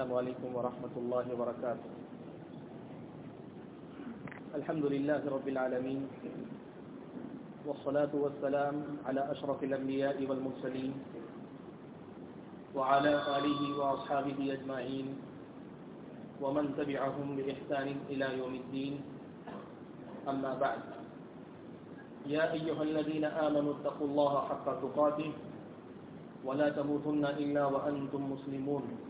السلام عليكم ورحمة الله وبركاته. الحمد لله رب العالمين، والصلاة والسلام على أشرف الأنبياء والمرسلين، وعلى آله وأصحابه أجمعين، ومن تبعهم بإحسان إلى يوم الدين. أما بعد، يا أيها الذين آمنوا اتقوا الله حق تقاته، ولا تموتن إلا وأنتم مسلمون.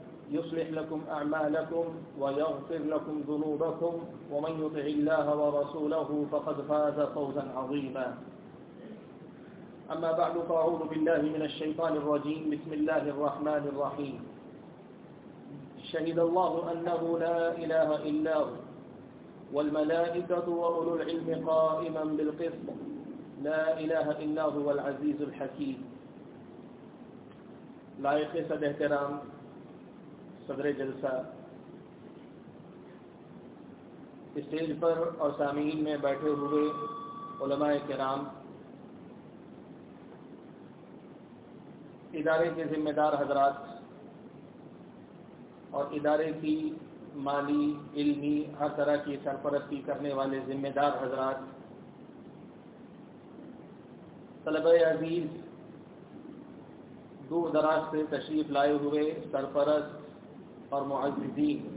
يصلح لكم أعمالكم ويغفر لكم ذنوبكم ومن يطع الله ورسوله فقد فاز فوزا عظيما. أما بعد، فأعوذ بالله من الشيطان الرجيم. بسم الله الرحمن الرحيم. شهد الله أنه لا إله إلا هو، والملائكة وأولو العلم قائما بالقسط. لا إله إلا هو العزيز الحكيم. لائق صد احترام صدر جلسہ اسٹیج پر اور سامعین میں بیٹھے ہوئے علماء کرام، ادارے کے ذمہ دار حضرات اور ادارے کی مالی، علمی، ہر طرح کی سرپرستی کرنے والے ذمہ دار حضرات، طلبہ عزیز، دور دراز سے تشریف لائے ہوئے سرپرست اور معززین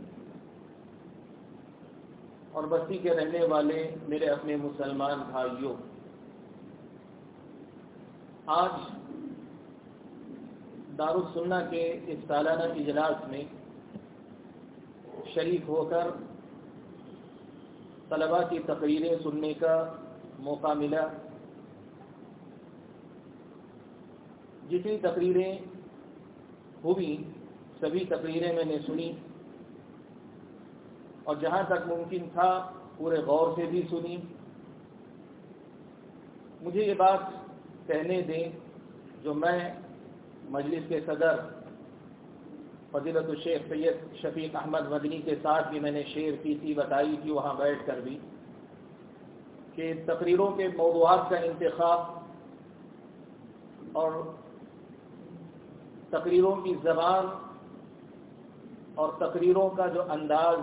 اور بستی کے رہنے والے میرے اپنے مسلمان بھائیوں، آج دارالسنہ کے اس سالانہ اجلاس میں شریک ہو کر طلباء کی تقریریں سننے کا موقع ملا۔ جتنی تقریریں ہوئی سبھی تقریریں میں نے سنی اور جہاں تک ممکن تھا پورے غور سے بھی سنی۔ مجھے یہ بات کہنے دیں جو میں مجلس کے صدر فضیلت الشیخ سید شفیق احمد مدنی کے ساتھ بھی میں نے شیئر کی تھی، بتائی تھی، وہاں بیٹھ کر بھی کہ تقریروں کے موضوعات کا انتخاب اور تقریروں کی زبان اور تقریروں کا جو انداز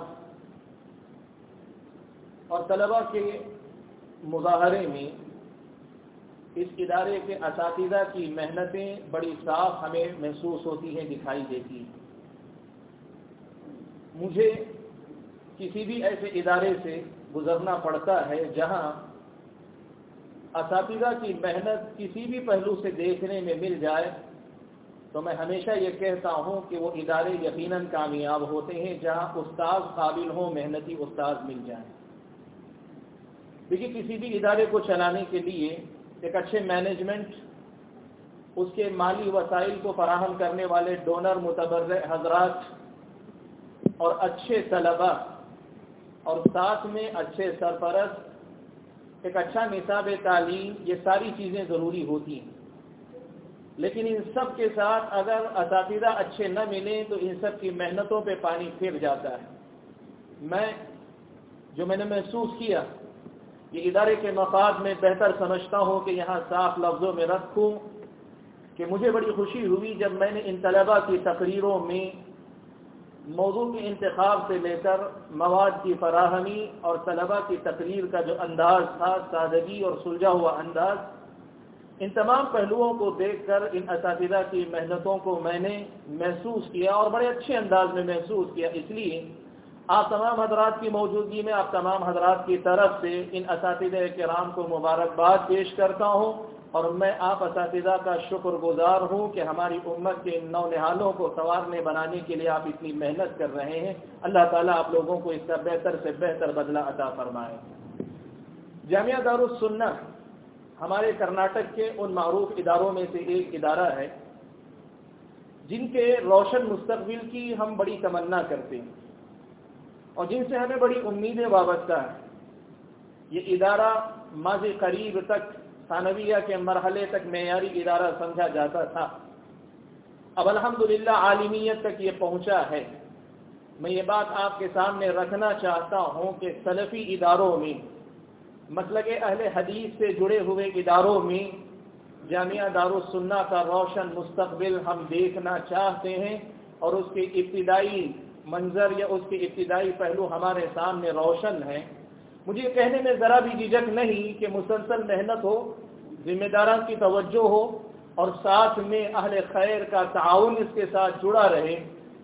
اور طلباء کے مظاہرے میں اس ادارے کے اساتذہ کی محنتیں بڑی صاف ہمیں محسوس ہوتی ہیں، دکھائی دیتی ہیں۔ مجھے کسی بھی ایسے ادارے سے گزرنا پڑتا ہے جہاں اساتذہ کی محنت کسی بھی پہلو سے دیکھنے میں مل جائے تو میں ہمیشہ یہ کہتا ہوں کہ وہ ادارے یقیناً کامیاب ہوتے ہیں جہاں استاد قابل ہوں، محنتی استاد مل جائیں۔ دیکھیے کسی بھی ادارے کو چلانے کے لیے ایک اچھے مینجمنٹ اس کے مالی وسائل کو فراہم کرنے والے ڈونر متبر حضرات اور اچھے طلباء اور ساتھ میں اچھے سرپرست، ایک اچھا نصاب تعلیم، یہ ساری چیزیں ضروری ہوتی ہیں۔ لیکن ان سب کے ساتھ اگر اساتذہ اچھے نہ ملیں تو ان سب کی محنتوں پہ پانی پھر جاتا ہے۔ میں جو میں نے محسوس کیا، یہ ادارے کے مفاد میں بہتر سمجھتا ہوں کہ یہاں صاف لفظوں میں رکھوں کہ مجھے بڑی خوشی ہوئی جب میں نے ان طلباء کی تقریروں میں موضوع کے انتخاب سے لے کر مواد کی فراہمی اور طلباء کی تقریر کا جو انداز تھا، سادگی اور سلجھا ہوا انداز ان تمام پہلوؤں کو دیکھ کر، ان اساتذہ کی محنتوں کو میں نے محسوس کیا اور بڑے اچھے انداز میں محسوس کیا۔ اس لیے آپ تمام حضرات کی موجودگی میں، آپ تمام حضرات کی طرف سے ان اساتذہ کرام کو مبارکباد پیش کرتا ہوں اور میں آپ اساتذہ کا شکر گزار ہوں کہ ہماری امت کے نو نہالوں کو سنوارنے، بنانے کے لیے آپ اتنی محنت کر رہے ہیں۔ اللہ تعالیٰ آپ لوگوں کو اس کا بہتر سے بہتر بدلہ عطا فرمائے۔ جامعہ دارالسنہ ہمارے کرناٹک کے ان معروف اداروں میں سے ایک ادارہ ہے، جن کے روشن مستقبل کی ہم بڑی تمنا کرتے ہیں۔ اور جن سے ہمیں بڑی امیدیں وابستہ ہیں۔ یہ ادارہ ماضی قریب تک ثانویہ کے مرحلے تک معیاری ادارہ سمجھا جاتا تھا۔ اب الحمدللہ عالمیت تک یہ پہنچا ہے۔ میں یہ بات آپ کے سامنے رکھنا چاہتا ہوں کہ سلفی اداروں میں مسلک اہل حدیث سے جڑے ہوئے اداروں میں جامعہ دارالسنہ کا روشن مستقبل ہم دیکھنا چاہتے ہیں اور اس کے ابتدائی منظر یا اس کے ابتدائی پہلو ہمارے سامنے روشن ہیں۔ مجھے کہنے میں ذرا بھی جھجک نہیں کہ مسلسل محنت ہو، ذمہ داران کی توجہ ہو اور ساتھ میں اہل خیر کا تعاون اس کے ساتھ جڑا رہے،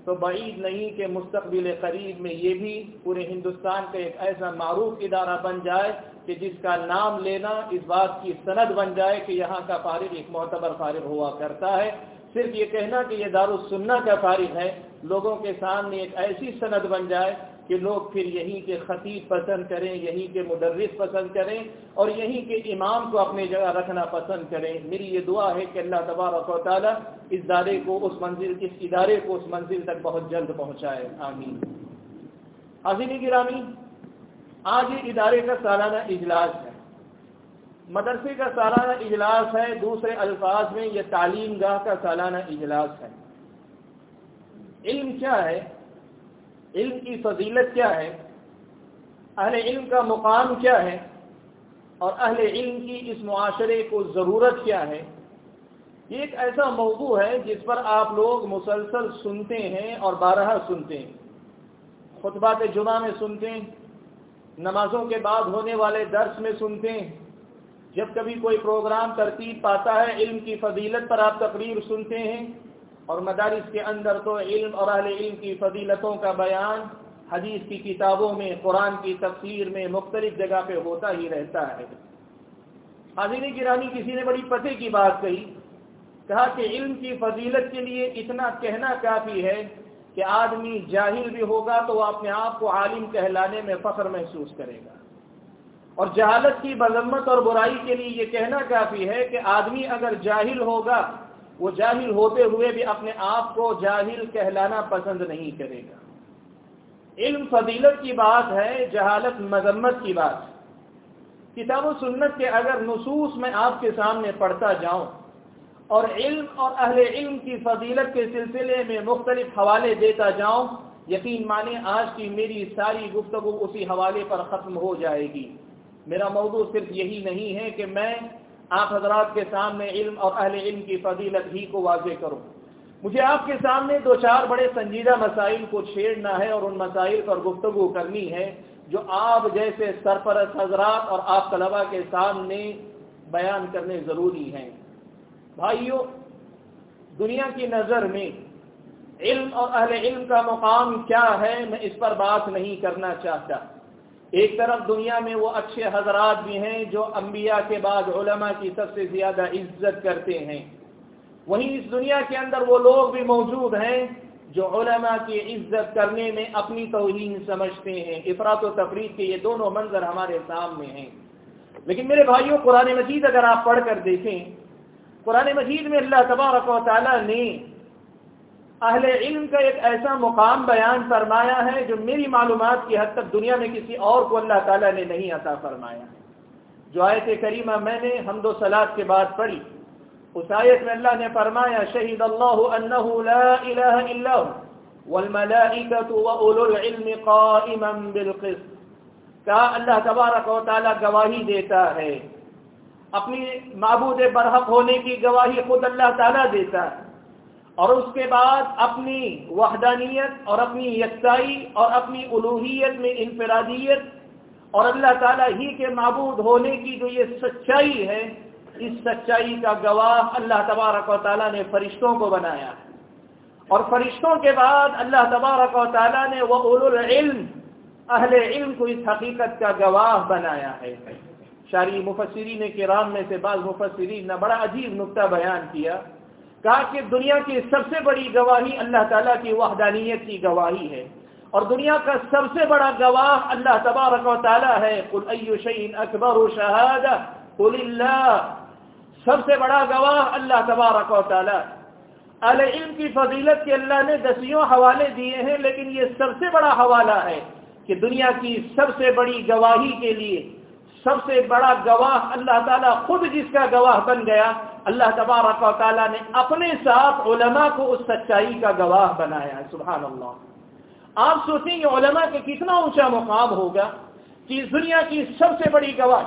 تو بعید نہیں کہ مستقبل قریب میں یہ بھی پورے ہندوستان کا ایک ایسا معروف ادارہ بن جائے کہ جس کا نام لینا اس بات کی سند بن جائے کہ یہاں کا فارغ ایک معتبر فارغ ہوا کرتا ہے۔ صرف یہ کہنا کہ یہ دارالسنہ کا فارغ ہے، لوگوں کے سامنے ایک ایسی سند بن جائے کہ لوگ پھر یہیں کے خطیب پسند کریں یہیں کے مدرس پسند کریں اور یہیں کے امام کو اپنی جگہ رکھنا پسند کریں۔ میری یہ دعا ہے کہ اللہ تبارک و تعالیٰ اس ادارے کو، اس منزل، اس ادارے کو اس منزل تک بہت جلد پہنچائے۔ آمین۔ حاضری گرامی آج یہ ادارے کا سالانہ اجلاس ہے۔ مدرسے کا سالانہ اجلاس ہے، دوسرے الفاظ میں یہ تعلیم گاہ کا سالانہ اجلاس ہے۔ علم کیا ہے؟ علم کی فضیلت کیا ہے؟ اہل علم کا مقام کیا ہے؟ اور اہل علم کی اس معاشرے کو ضرورت کیا ہے؟ یہ ایک ایسا موضوع ہے جس پر آپ لوگ مسلسل سنتے ہیں اور بارہ سنتے ہیں۔ خطبات جمعہ میں سنتے ہیں۔ نمازوں کے بعد ہونے والے درس میں سنتے ہیں۔ جب کبھی کوئی پروگرام ترتیب پاتا ہے، علم کی فضیلت پر آپ تقریر سنتے ہیں۔ اور مدارس کے اندر تو علم اور اہل علم کی فضیلتوں کا بیان حدیث کی کتابوں میں، قرآن کی تفسیر میں مختلف جگہ پہ ہوتا ہی رہتا ہے۔ حاضر گرانی کسی نے بڑی پتے کی بات کہی، کہا کہ علم کی فضیلت کے لیے اتنا کہنا کافی ہے کہ آدمی جاہل بھی ہوگا تو وہ اپنے آپ کو عالم کہلانے میں فخر محسوس کرے گا۔ اور جہالت کی مذمت اور برائی کے لیے یہ کہنا کافی ہے کہ آدمی اگر جاہل ہوگا، وہ جاہل ہوتے ہوئے بھی اپنے آپ کو جاہل کہلانا پسند نہیں کرے گا۔ علم فضیلت کی بات ہے، جہالت مذمت کی بات۔ کتاب و سنت کے اگر نصوص میں آپ کے سامنے پڑھتا جاؤں اور علم اور اہل علم کی فضیلت کے سلسلے میں مختلف حوالے دیتا جاؤں، یقین مانے آج کی میری ساری گفتگو اسی حوالے پر ختم ہو جائے گی۔ میرا موضوع صرف یہی نہیں ہے کہ میں آپ حضرات کے سامنے علم اور اہل علم کی فضیلت ہی کو واضح کروں۔ مجھے آپ کے سامنے دو چار بڑے سنجیدہ مسائل کو چھیڑنا ہے اور ان مسائل پر گفتگو کرنی ہے، جو آپ جیسے سرپرست حضرات اور آپ طلبا کے سامنے بیان کرنے ضروری ہیں۔ بھائیوں دنیا کی نظر میں علم اور اہل علم کا مقام کیا ہے، میں اس پر بات نہیں کرنا چاہتا۔ ایک طرف دنیا میں وہ اچھے حضرات بھی ہیں جو انبیاء کے بعد علماء کی سب سے زیادہ عزت کرتے ہیں۔ وہیں اس دنیا کے اندر وہ لوگ بھی موجود ہیں جو علماء کی عزت کرنے میں اپنی توہین سمجھتے ہیں۔ افراد و تفریح کے یہ دونوں منظر ہمارے سامنے ہیں۔ لیکن میرے بھائیوں قرآن مجید اگر آپ پڑھ کر دیکھیں قرآن مجید میں اللہ تبارک و تعالیٰ نے اہل علم کا ایک ایسا مقام بیان فرمایا ہے جو میری معلومات کی حد تک دنیا میں کسی اور کو اللہ تعالیٰ نے نہیں عطا فرمایا جو آیت کریمہ میں نے حمد و سلاد کے بعد پڑھی، اس آیت میں اللہ نے فرمایا، شہید اللہ انہ لا الہ الا والملائکت العلم قائما بالقسط۔ کہا، اللہ تبارک و تعالیٰ گواہی دیتا ہے اپنی معبود برحق ہونے کی گواہی خود اللہ تعالیٰ دیتا ہے اور اس کے بعد اپنی وحدانیت اور اپنی یکسائی اور اپنی الوحیت میں انفرادیت اور اللہ تعالیٰ ہی کے معبود ہونے کی جو یہ سچائی ہے، اس سچائی کا گواہ اللہ تبارک و تعالیٰ نے فرشتوں کو بنایا۔ ہے اور فرشتوں کے بعد اللہ تبارک و تعالیٰ نے وہ العلم، اہل علم کو اس حقیقت کا گواہ بنایا ہے۔ شاری مفسرین کے رام میں سے بعض مفسرین نے بڑا عجیب نقطہ بیان کیا، کہا کہ دنیا کی سب سے بڑی گواہی اللہ تعالیٰ کی وحدانیت کی گواہی ہے، اور دنیا کا سب سے بڑا گواہ اللہ تبارک و تعالیٰ ہے۔ قل شعین اکبر قل اللہ، سب سے بڑا گواہ اللہ تبارک و تعالیٰ۔ علیہ علم کی فضیلت کے اللہ نے دسیوں حوالے دیے ہیں، لیکن یہ سب سے بڑا حوالہ ہے کہ دنیا کی سب سے بڑی گواہی کے لیے سب سے بڑا گواہ اللہ تعالیٰ خود جس کا گواہ بن گیا، اللہ تبارک و تعالیٰ نے اپنے ساتھ علماء کو اس سچائی کا گواہ بنایا ہے، سبحان اللہ۔ آپ سوچیں گے علماء کے کتنا اونچا مقام ہوگا کہ دنیا کی سب سے بڑی گواہ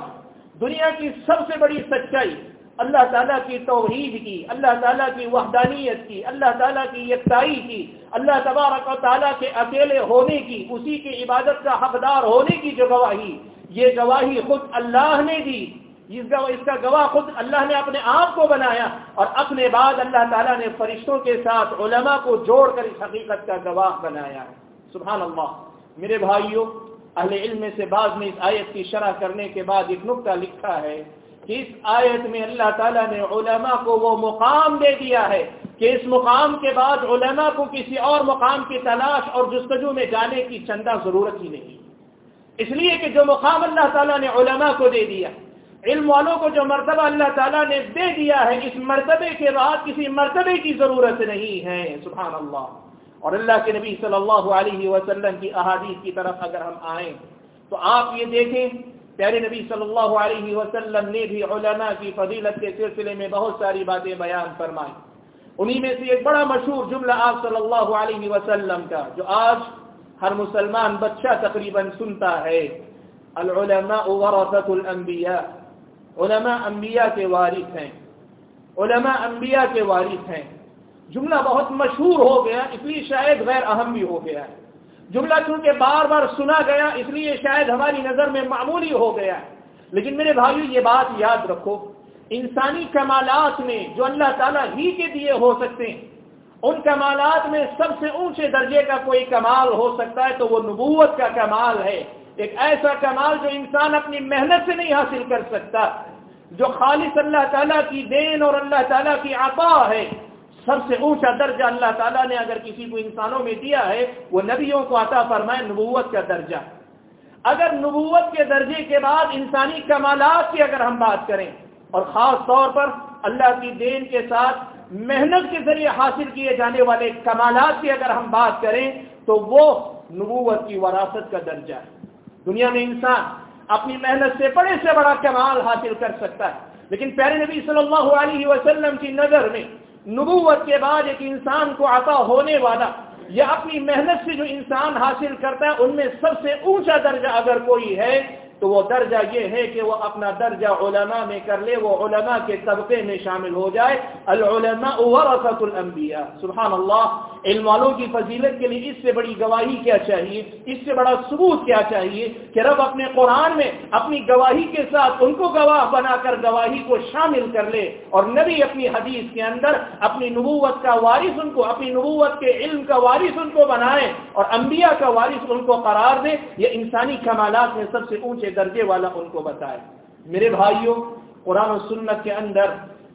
دنیا کی سب سے بڑی سچائی، اللہ تعالیٰ کی توحید کی، اللہ تعالیٰ کی وحدانیت کی، اللہ تعالیٰ کی یکتائی کی، اللہ تبارک و تعالیٰ کے اکیلے ہونے کی، اسی کی عبادت کا حقدار ہونے کی جو گواہی یہ گواہی خود اللہ نے دی۔ اس کا گواہ خود اللہ نے اپنے آپ کو بنایا اور اپنے بعد اللہ تعالیٰ نے فرشتوں کے ساتھ علماء کو جوڑ کر اس حقیقت کا گواہ بنایا ہے۔ سبحان اللہ۔ میرے بھائیوں، اہل علم سے بعض نے اس آیت کی شرح کرنے کے بعد ایک نقطہ لکھا ہے کہ اس آیت میں اللہ تعالیٰ نے علماء کو وہ مقام دے دیا ہے کہ اس مقام کے بعد علماء کو کسی اور مقام کی تلاش اور جستجو میں جانے کی چندہ ضرورت ہی نہیں۔ اس لیے کہ جو مقام اللہ تعالیٰ نے علماء کو دے دیا، علم والوں کو جو مرتبہ اللہ تعالیٰ نے دے دیا ہے، اس مرتبے کے بعد کسی مرتبے کی ضرورت نہیں ہے، سبحان اللہ۔ اور اللہ کے نبی صلی اللہ علیہ وسلم کی احادیث کی طرف اگر ہم آئیں، تو آپ یہ دیکھیں، پیارے نبی صلی اللہ علیہ وسلم نے بھی علماء کی فضیلت کے سلسلے میں بہت ساری باتیں بیان فرمائی انہی میں سے ایک بڑا مشہور جملہ آپ صلی اللہ علیہ وسلم کا، جو آج ہر مسلمان بچہ تقریباً سنتا ہے۔ العلماء ورثت الانبیاء۔ علماء انبیاء کے وارث ہیں۔ علماء انبیاء کے وارث ہیں۔ جملہ بہت مشہور ہو گیا، اس لیے شاید غیر اہم بھی ہو گیا۔ ہے جملہ چونکہ بار بار سنا گیا، اس لیے شاید ہماری نظر میں معمولی ہو گیا۔ ہے لیکن میرے بھائیو، یہ بات یاد رکھو، انسانی کمالات میں جو اللہ تعالیٰ ہی کے دیے ہو سکتے ہیں ان کمالات میں سب سے اونچے درجے کا کوئی کمال ہو سکتا ہے تو وہ نبوت کا کمال ہے۔ ایک ایسا کمال جو انسان اپنی محنت سے نہیں حاصل کر سکتا، جو خالص اللہ تعالیٰ کی دین اور اللہ تعالیٰ کی عطا ہے۔ سب سے اونچا درجہ اللہ تعالیٰ نے اگر کسی کو انسانوں میں دیا ہے، وہ نبیوں کو عطا فرمائے نبوت کا درجہ۔ اگر نبوت کے درجے کے بعد انسانی کمالات کی اگر ہم بات کریں، اور خاص طور پر اللہ کی دین کے ساتھ محنت کے ذریعے حاصل کیے جانے والے کمالات کی اگر ہم بات کریں تو وہ نبوت کی وراثت کا درجہ ہے۔ دنیا میں انسان اپنی محنت سے بڑے سے بڑا کمال حاصل کر سکتا ہے۔ لیکن پیارے نبی صلی اللہ علیہ وسلم کی نظر میں نبوت کے بعد ایک انسان کو عطا ہونے والا یا اپنی محنت سے جو انسان حاصل کرتا ہے، ان میں سب سے اونچا درجہ اگر کوئی ہے تو وہ درجہ یہ ہے کہ وہ اپنا درجہ علماء میں کر لے، وہ علماء کے طبقے میں شامل ہو جائے۔ العلماء ورثت الانبیاء۔ سبحان اللہ علم والوں کی فضیلت کے لیے اس سے بڑی گواہی کیا چاہیے؟ اس سے بڑا ثبوت کیا چاہیے کہ رب اپنے قرآن میں اپنی گواہی کے ساتھ ان کو گواہ بنا کر گواہی کو شامل کر لے اور نبی اپنی حدیث کے اندر اپنی نبوت کا وارث ان کو، اپنی نبوت کے علم کا وارث ان کو بنائے اور انبیاء کا وارث ان کو قرار دے۔ یہ انسانی کمالات میں سب سے اونچے درجے والا ان کو بتائے۔ میرے بھائیوں، قرآن و سنت کے اندر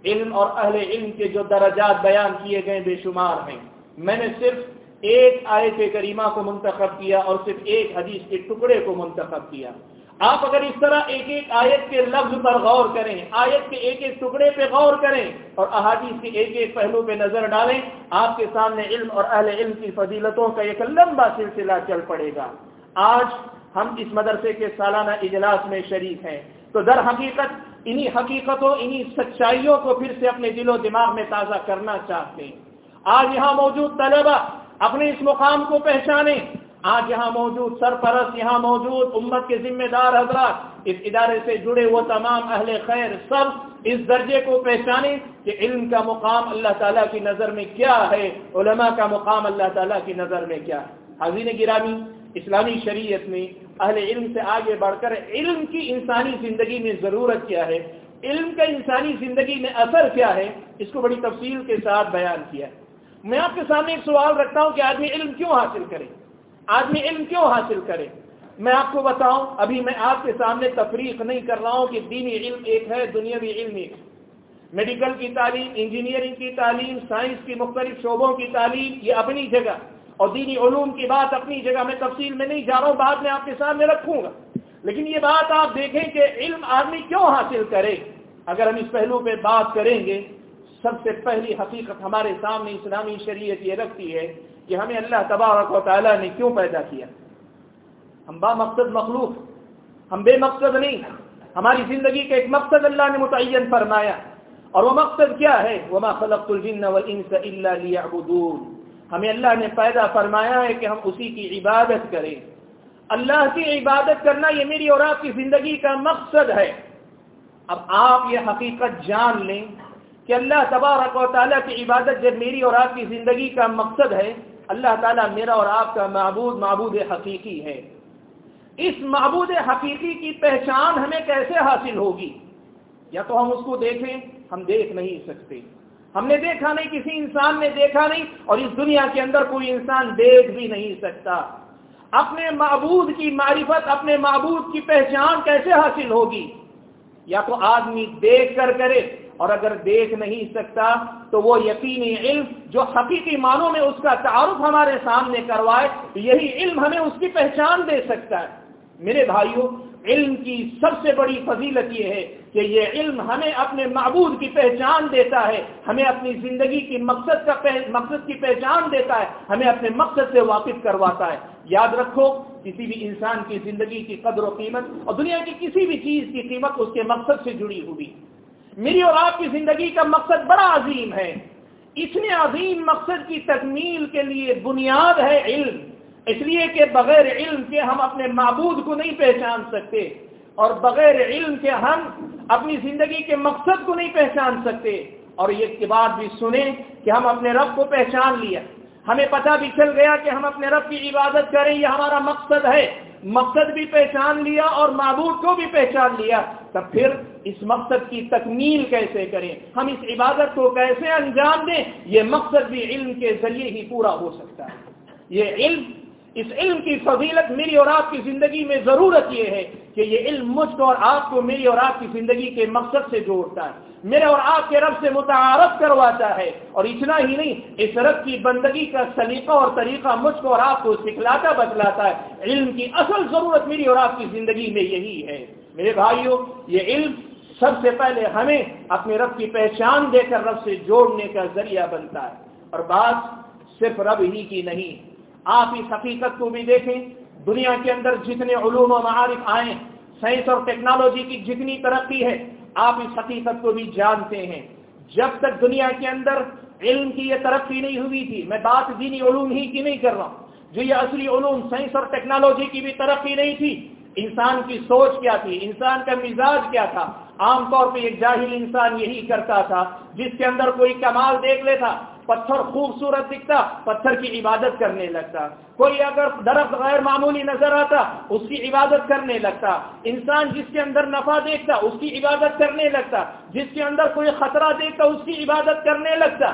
علم اور اہل علم کے جو درجات بیان کیے گئے بے شمار ہیں۔ میں نے صرف ایک آیت کریمہ کو منتخب کیا اور صرف ایک حدیث کے ٹکڑے کو منتخب کیا۔ آپ اگر اس طرح ایک ایک آیت کے لفظ پر غور کریں، آیت کے ایک ایک ٹکڑے پہ غور کریں اور احادیث کے ایک ایک پہلو پہ نظر ڈالیں، آپ کے سامنے علم اور اہل علم کی فضیلتوں کا ایک لمبا سلسلہ چل پڑے گا۔ آج ہم اس مدرسے کے سالانہ اجلاس میں شریک ہیں۔ تو در حقیقت انہی حقیقتوں، انہی سچائیوں کو پھر سے اپنے دل و دماغ میں تازہ کرنا چاہتے ہیں۔ آج یہاں موجود طلبہ اپنے اس مقام کو پہچانیں۔ آج یہاں موجود سرپرست، یہاں موجود امت کے ذمہ دار حضرات، اس ادارے سے جڑے وہ تمام اہل خیر سب اس درجے کو پہچانیں کہ علم کا مقام اللہ تعالیٰ کی نظر میں کیا ہے، علماء کا مقام اللہ تعالیٰ کی نظر میں کیا ہے۔ حضین گرامی، اسلامی شریعت میں اہل علم سے آگے بڑھ کر علم کی انسانی زندگی میں ضرورت کیا ہے؟ علم کا انسانی زندگی میں اثر کیا ہے؟ اس کو بڑی تفصیل کے ساتھ بیان کیا ہے۔ میں آپ کے سامنے ایک سوال رکھتا ہوں کہ آدمی علم کیوں حاصل کرے؟ آدمی علم کیوں حاصل کرے؟ میں آپ کو بتاؤں، ابھی میں آپ کے سامنے تفریق نہیں کر رہا ہوں کہ دینی علم ایک ہے، دنیاوی علم ایک میڈیکل کی تعلیم، انجینئرنگ کی تعلیم، سائنس کی مختلف شعبوں کی تعلیم، یہ اپنی جگہ۔ اور دینی علوم کی بات اپنی جگہ میں تفصیل میں نہیں جا رہا ہوں، بعد میں آپ کے سامنے رکھوں گا۔ لیکن یہ بات آپ دیکھیں کہ علم آدمی کیوں حاصل کرے؟ اگر ہم اس پہلو پہ بات کریں گے، سب سے پہلی حقیقت ہمارے سامنے اسلامی شریعت یہ رکھتی ہے کہ ہمیں اللہ تبارک و تعالیٰ نے کیوں پیدا کیا؟ ہم با مقصد مخلوق، ہم بے مقصد نہیں۔ ہماری زندگی کا ایک مقصد اللہ نے متعین فرمایا۔ اور وہ مقصد کیا ہے؟ وما خلقت الجن والانس الا ليعبدون۔ ہمیں اللہ نے پیدا فرمایا ہے کہ ہم اسی کی عبادت کریں۔ اللہ کی عبادت کرنا یہ میری اور آپ کی زندگی کا مقصد ہے۔ اب آپ یہ حقیقت جان لیں کہ اللہ تبارک و تعالیٰ کی عبادت جب میری اور آپ کی زندگی کا مقصد ہے، اللہ تعالیٰ میرا اور آپ کا معبود معبود حقیقی ہے۔ اس معبود حقیقی کی پہچان ہمیں کیسے حاصل ہوگی؟ یا تو ہم اس کو دیکھیں، ہم دیکھ نہیں سکتے۔ ہم نے دیکھا نہیں، کسی انسان نے دیکھا نہیں اور اس دنیا کے اندر کوئی انسان دیکھ بھی نہیں سکتا۔ اپنے معبود کی معرفت، اپنے معبود کی پہچان کیسے حاصل ہوگی؟ یا تو آدمی دیکھ کر کرے اور اگر دیکھ نہیں سکتا تو وہ یقینی علم جو حقیقی معنوں میں اس کا تعارف ہمارے سامنے کروائے، یہی علم ہمیں اس کی پہچان دے سکتا ہے۔ میرے بھائیوں علم کی سب سے بڑی فضیلت یہ ہے کہ یہ علم ہمیں اپنے معبود کی پہچان دیتا ہے، ہمیں اپنی زندگی کی مقصد کا مقصد کی پہچان دیتا ہے، ہمیں اپنے مقصد سے واقف کرواتا ہے۔ یاد رکھو، کسی بھی انسان کی زندگی کی قدر و قیمت اور دنیا کی کسی بھی چیز کی قیمت اس کے مقصد سے جڑی ہوئی۔ میری اور آپ کی زندگی کا مقصد بڑا عظیم ہے۔ اتنے عظیم مقصد کی تکمیل کے لیے بنیاد ہے علم۔ اس لیے کہ بغیر علم کے ہم اپنے معبود کو نہیں پہچان سکتے اور بغیر علم کے ہم اپنی زندگی کے مقصد کو نہیں پہچان سکتے اور یہ بات بھی سنیں کہ ہم اپنے رب کو پہچان لیا۔ ہمیں پتہ بھی چل گیا کہ ہم اپنے رب کی عبادت کریں، یہ ہمارا مقصد ہے۔ مقصد بھی پہچان لیا اور معبود کو بھی پہچان لیا۔ تب پھر اس مقصد کی تکمیل کیسے کریں؟ ہم اس عبادت کو کیسے انجام دیں؟ یہ مقصد بھی علم کے ذریعے ہی پورا ہو سکتا ہے۔ یہ علم اس علم کی فضیلت میری اور آپ کی زندگی میں ضرورت یہ ہے کہ یہ علم مجھ کو اور آپ کو میری اور آپ کی زندگی کے مقصد سے جوڑتا ہے۔ میرے اور آپ کے رب سے متعارف کرواتا ہے۔ اور اتنا ہی نہیں، اس رب کی بندگی کا سلیقہ اور طریقہ مجھ کو اور آپ کو سکھلاتا بتلاتا ہے۔ علم کی اصل ضرورت میری اور آپ کی زندگی میں یہی ہے۔ میرے بھائیوں یہ علم سب سے پہلے ہمیں اپنے رب کی پہچان دے کر رب سے جوڑنے کا ذریعہ بنتا ہے۔ اور بات صرف رب ہی کی نہیں آپ اس حقیقت کو بھی دیکھیں، دنیا کے اندر جتنے علوم و معارف آئے، سائنس اور ٹیکنالوجی کی جتنی ترقی ہے، آپ اس حقیقت کو بھی جانتے ہیں۔ جب تک دنیا کے اندر علم کی یہ ترقی نہیں ہوئی تھی، میں بات دینی علوم ہی کی نہیں کر رہا ہوں۔ جو یہ اصلی علوم، سائنس اور ٹیکنالوجی کی بھی ترقی نہیں تھی، انسان کی سوچ کیا تھی؟ انسان کا مزاج کیا تھا؟ عام طور پہ ایک جاہل انسان یہی کرتا تھا، جس کے اندر کوئی کمال دیکھ لیتا۔ پتھر خوبصورت دکھتا، پتھر کی عبادت کرنے لگتا۔ کوئی اگر درخت غیر معمولی نظر آتا، اس کی عبادت کرنے لگتا۔ انسان جس کے اندر نفع دیکھتا، اس کی عبادت کرنے لگتا۔ جس کے اندر کوئی خطرہ دیکھتا، اس کی عبادت کرنے لگتا۔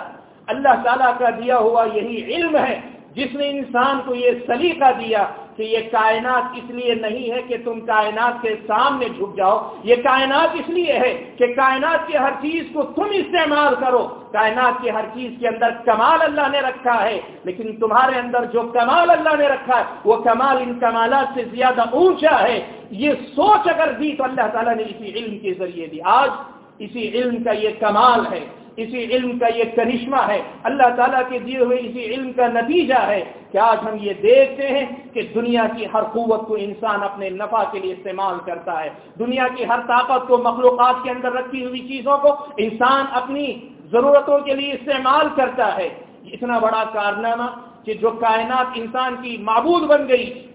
اللہ تعالیٰ کا دیا ہوا یہی علم ہے، جس نے انسان کو یہ سلیقہ دیا۔ کہ یہ کائنات اس لیے نہیں ہے کہ تم کائنات کے سامنے جھک جاؤ۔ یہ کائنات اس لیے ہے کہ کائنات کی ہر چیز کو تم استعمال کرو۔ کائنات کی ہر چیز کے اندر کمال اللہ نے رکھا ہے، لیکن تمہارے اندر جو کمال اللہ نے رکھا ہے، وہ کمال ان کمالات سے زیادہ اونچا ہے۔ یہ سوچ اگر دی تو اللہ تعالیٰ نے اسی علم کے ذریعے دی۔ آج اسی علم کا یہ کمال ہے۔ اسی علم کا یہ کرشمہ ہے۔ اللہ تعالیٰ کے دیے ہوئے اسی علم کا نتیجہ ہے کہ آج ہم یہ دیکھتے ہیں کہ دنیا کی ہر قوت کو انسان اپنے نفع کے لیے استعمال کرتا ہے۔ دنیا کی ہر طاقت کو مخلوقات کے اندر رکھی ہوئی چیزوں کو انسان اپنی ضرورتوں کے لیے استعمال کرتا ہے۔ اتنا بڑا کارنامہ کہ جو کائنات انسان کی معبود بن گئی۔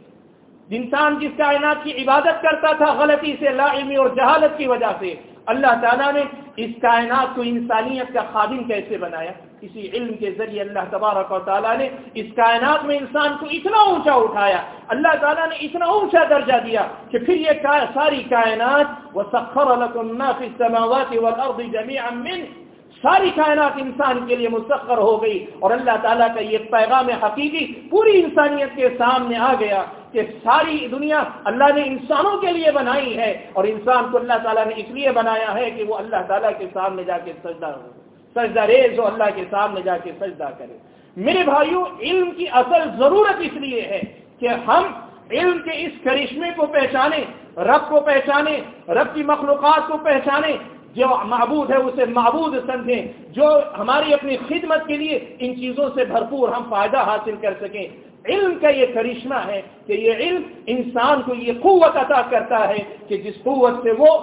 انسان جس کائنات کی عبادت کرتا تھا، غلطی سے، لا علمی اور جہالت کی وجہ سے۔ اللہ تعالیٰ نے اس کائنات کو انسانیت کا خادم کیسے بنایا؟ اسی علم کے ذریعے اللہ تبارک و تعالیٰ نے اس کائنات میں انسان کو اتنا اونچا اٹھایا، اللہ تعالیٰ نے اتنا اونچا درجہ دیا کہ پھر یہ ساری کائنات وہ سخر ساری کائنات انسان کے لیے مسخر ہو گئی اور اللہ تعالیٰ کا یہ پیغام حقیقی پوری انسانیت کے سامنے آ گیا۔ کہ ساری دنیا اللہ نے انسانوں کے لیے بنائی ہے اور انسان کو اللہ تعالیٰ نے اس لیے بنایا ہے کہ وہ اللہ تعالیٰ کے سامنے جا کے سجدہ ہو۔ سجدہ ریز ہو، اللہ کے سامنے جا کے سجدہ کرے۔ میرے بھائیوں علم کی اصل ضرورت اس لیے ہے کہ ہم علم کے اس کرشمے کو پہچانے رب کو پہچانے رب کی مخلوقات کو پہچانے جو معبود ہے، اسے معبود سمجھیں۔ جو ہماری اپنی خدمت کے لیے ان چیزوں سے بھرپور ہم فائدہ حاصل کر سکیں۔ علم کا یہ کرشمہ ہے کہ یہ علم انسان کو یہ قوت عطا کرتا ہے کہ جس قوت سے وہ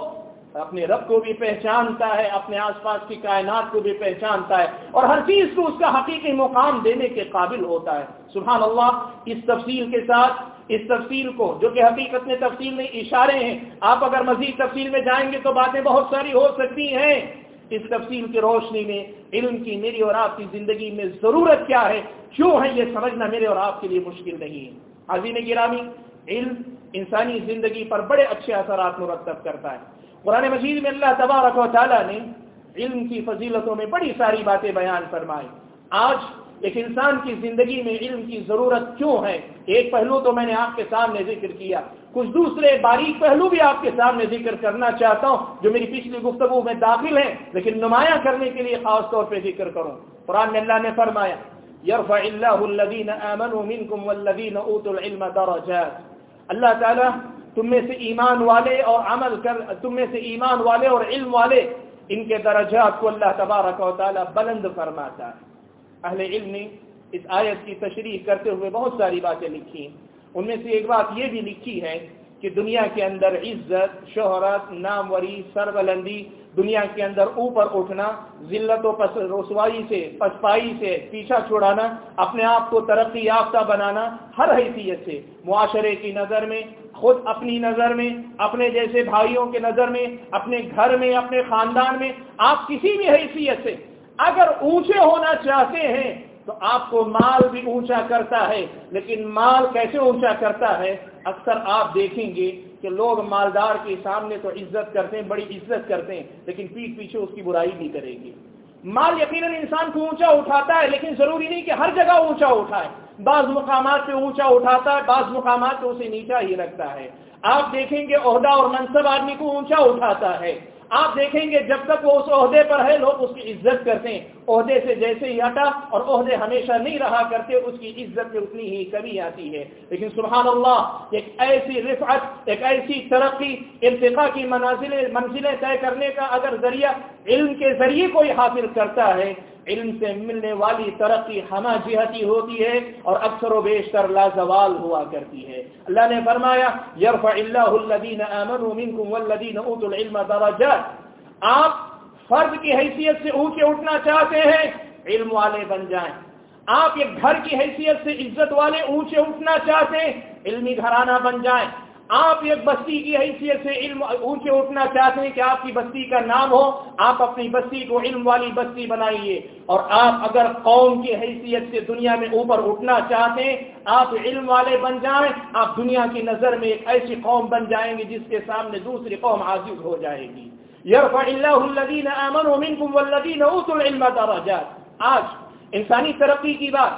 اپنے رب کو بھی پہچانتا ہے، اپنے آس پاس کی کائنات کو بھی پہچانتا ہے اور ہر چیز کو اس کا حقیقی مقام دینے کے قابل ہوتا ہے۔ سبحان اللہ، اس تفصیل کے ساتھ، اس تفصیل کو، جو کہ حقیقت میں تفصیل میں اشارے ہیں۔ آپ اگر مزید تفصیل میں جائیں گے تو باتیں بہت ساری ہو سکتی ہیں۔ اس تفصیل کی روشنی میں علم کی، میری اور آپ کی زندگی میں ضرورت کیا ہے؟ کیوں ہے یہ سمجھنا میرے اور آپ کے لیے مشکل نہیں ہے؟ عظیم گرامی، علم انسانی زندگی پر بڑے اچھے اثرات مرتب کرتا ہے۔ قرآن مجید میں اللہ تبارک و تعالیٰ نے علم کی فضیلتوں میں بڑی ساری باتیں بیان فرمائی۔ آج ایک انسان کی زندگی میں علم کی ضرورت کیوں ہے؟ ایک پہلو تو میں نے آپ کے سامنے ذکر کیا۔ کچھ دوسرے باریک پہلو بھی آپ کے سامنے ذکر کرنا چاہتا ہوں جو میری پچھلی گفتگو میں داخل ہیں، لیکن نمایاں کرنے کے لیے خاص طور پہ ذکر کروں۔ قرآن میں اللہ نے فرمایا، یرفع اللہ الذین آمنوا منکم والذین اوتوا العلم درجات اللہ تعالیٰ تم میں سے ایمان والے اور عمل کر، تم میں سے ایمان والے اور علم والے، ان کے درجات کو اللہ تبارک و تعالیٰ بلند فرماتا ہے۔ اہل علم نے اس آیت کی تشریح کرتے ہوئے بہت ساری باتیں لکھی ان میں سے ایک بات یہ بھی لکھی ہے کہ دنیا کے اندر عزت، شہرت، ناموری، سربلندی، دنیا کے اندر اوپر اٹھنا، ذلت و پس رسوائی سے، پسپائی سے، پیچھا چھڑانا اپنے آپ کو ترقی یافتہ بنانا، ہر حیثیت سے۔ معاشرے کی نظر میں، خود اپنی نظر میں، اپنے جیسے بھائیوں کے نظر میں، اپنے گھر میں، اپنے خاندان میں، آپ کسی بھی حیثیت سے اگر اونچے ہونا چاہتے ہیں تو آپ کو مال بھی اونچا کرتا ہے، لیکن مال کیسے اونچا کرتا ہے؟ اکثر آپ دیکھیں گے کہ لوگ مالدار کے سامنے تو عزت کرتے ہیں، بڑی عزت کرتے ہیں، لیکن پیٹ پیچھے اس کی برائی بھی کرے گی مال یقیناً انسان کو اونچا اٹھاتا ہے، لیکن ضروری نہیں کہ ہر جگہ اونچا اٹھائے۔ بعض مقامات پہ اونچا اٹھاتا ہے، بعض مقامات پہ اسے نیچا ہی رکھتا ہے۔ آپ دیکھیں گے عہدہ اور منصب آدمی کو اونچا اٹھاتا ہے۔ آپ دیکھیں گے جب تک وہ اس عہدے پر ہے، لوگ اس کی عزت کرتے ہیں۔ عہدے سے جیسے ہی ہٹا اور عہدے ہمیشہ نہیں رہا کرتے، اس کی عزت میں اتنی ہی کمی آتی ہے۔ لیکن سبحان اللہ، ایک ایسی رفعت، ایک ایسی ترقی ارتقا کی منازلیں، منزلیں طے کرنے کا اگر ذریعہ علم کے ذریعے کوئی حاصل کرتا ہے، علم سے ملنے والی ترقی ہمہ جہتی ہوتی ہے اور اکثر و بیشتر لازوال ہوا کرتی ہے۔ اللہ نے فرمایا، یرفع اللہ الذین آمنوا منکم والذین اوتوا العلم درجات۔ آپ فرد کی حیثیت سے اونچے اٹھنا چاہتے ہیں، علم والے بن جائیں۔ آپ ایک گھر کی حیثیت سے عزت والے اونچے اٹھنا چاہتے ہیں، علمی گھرانہ بن جائیں۔ آپ ایک بستی کی حیثیت سے علم اونچے اٹھنا چاہتے ہیں کہ آپ کی بستی کا نام ہو، آپ اپنی بستی کو علم والی بستی بنائیے۔ اور آپ اگر قوم کی حیثیت سے دنیا میں اوپر اٹھنا چاہتے ہیں، آپ علم والے بن جائیں۔ آپ دنیا کی نظر میں ایک ایسی قوم بن جائیں گے جس کے سامنے دوسری قوم عاجز ہو جائے گی۔ یرفع اللہ الذین آمنوا منکم والذین اوتوا العلم درجات. آج، انسانی ترقی کی بات،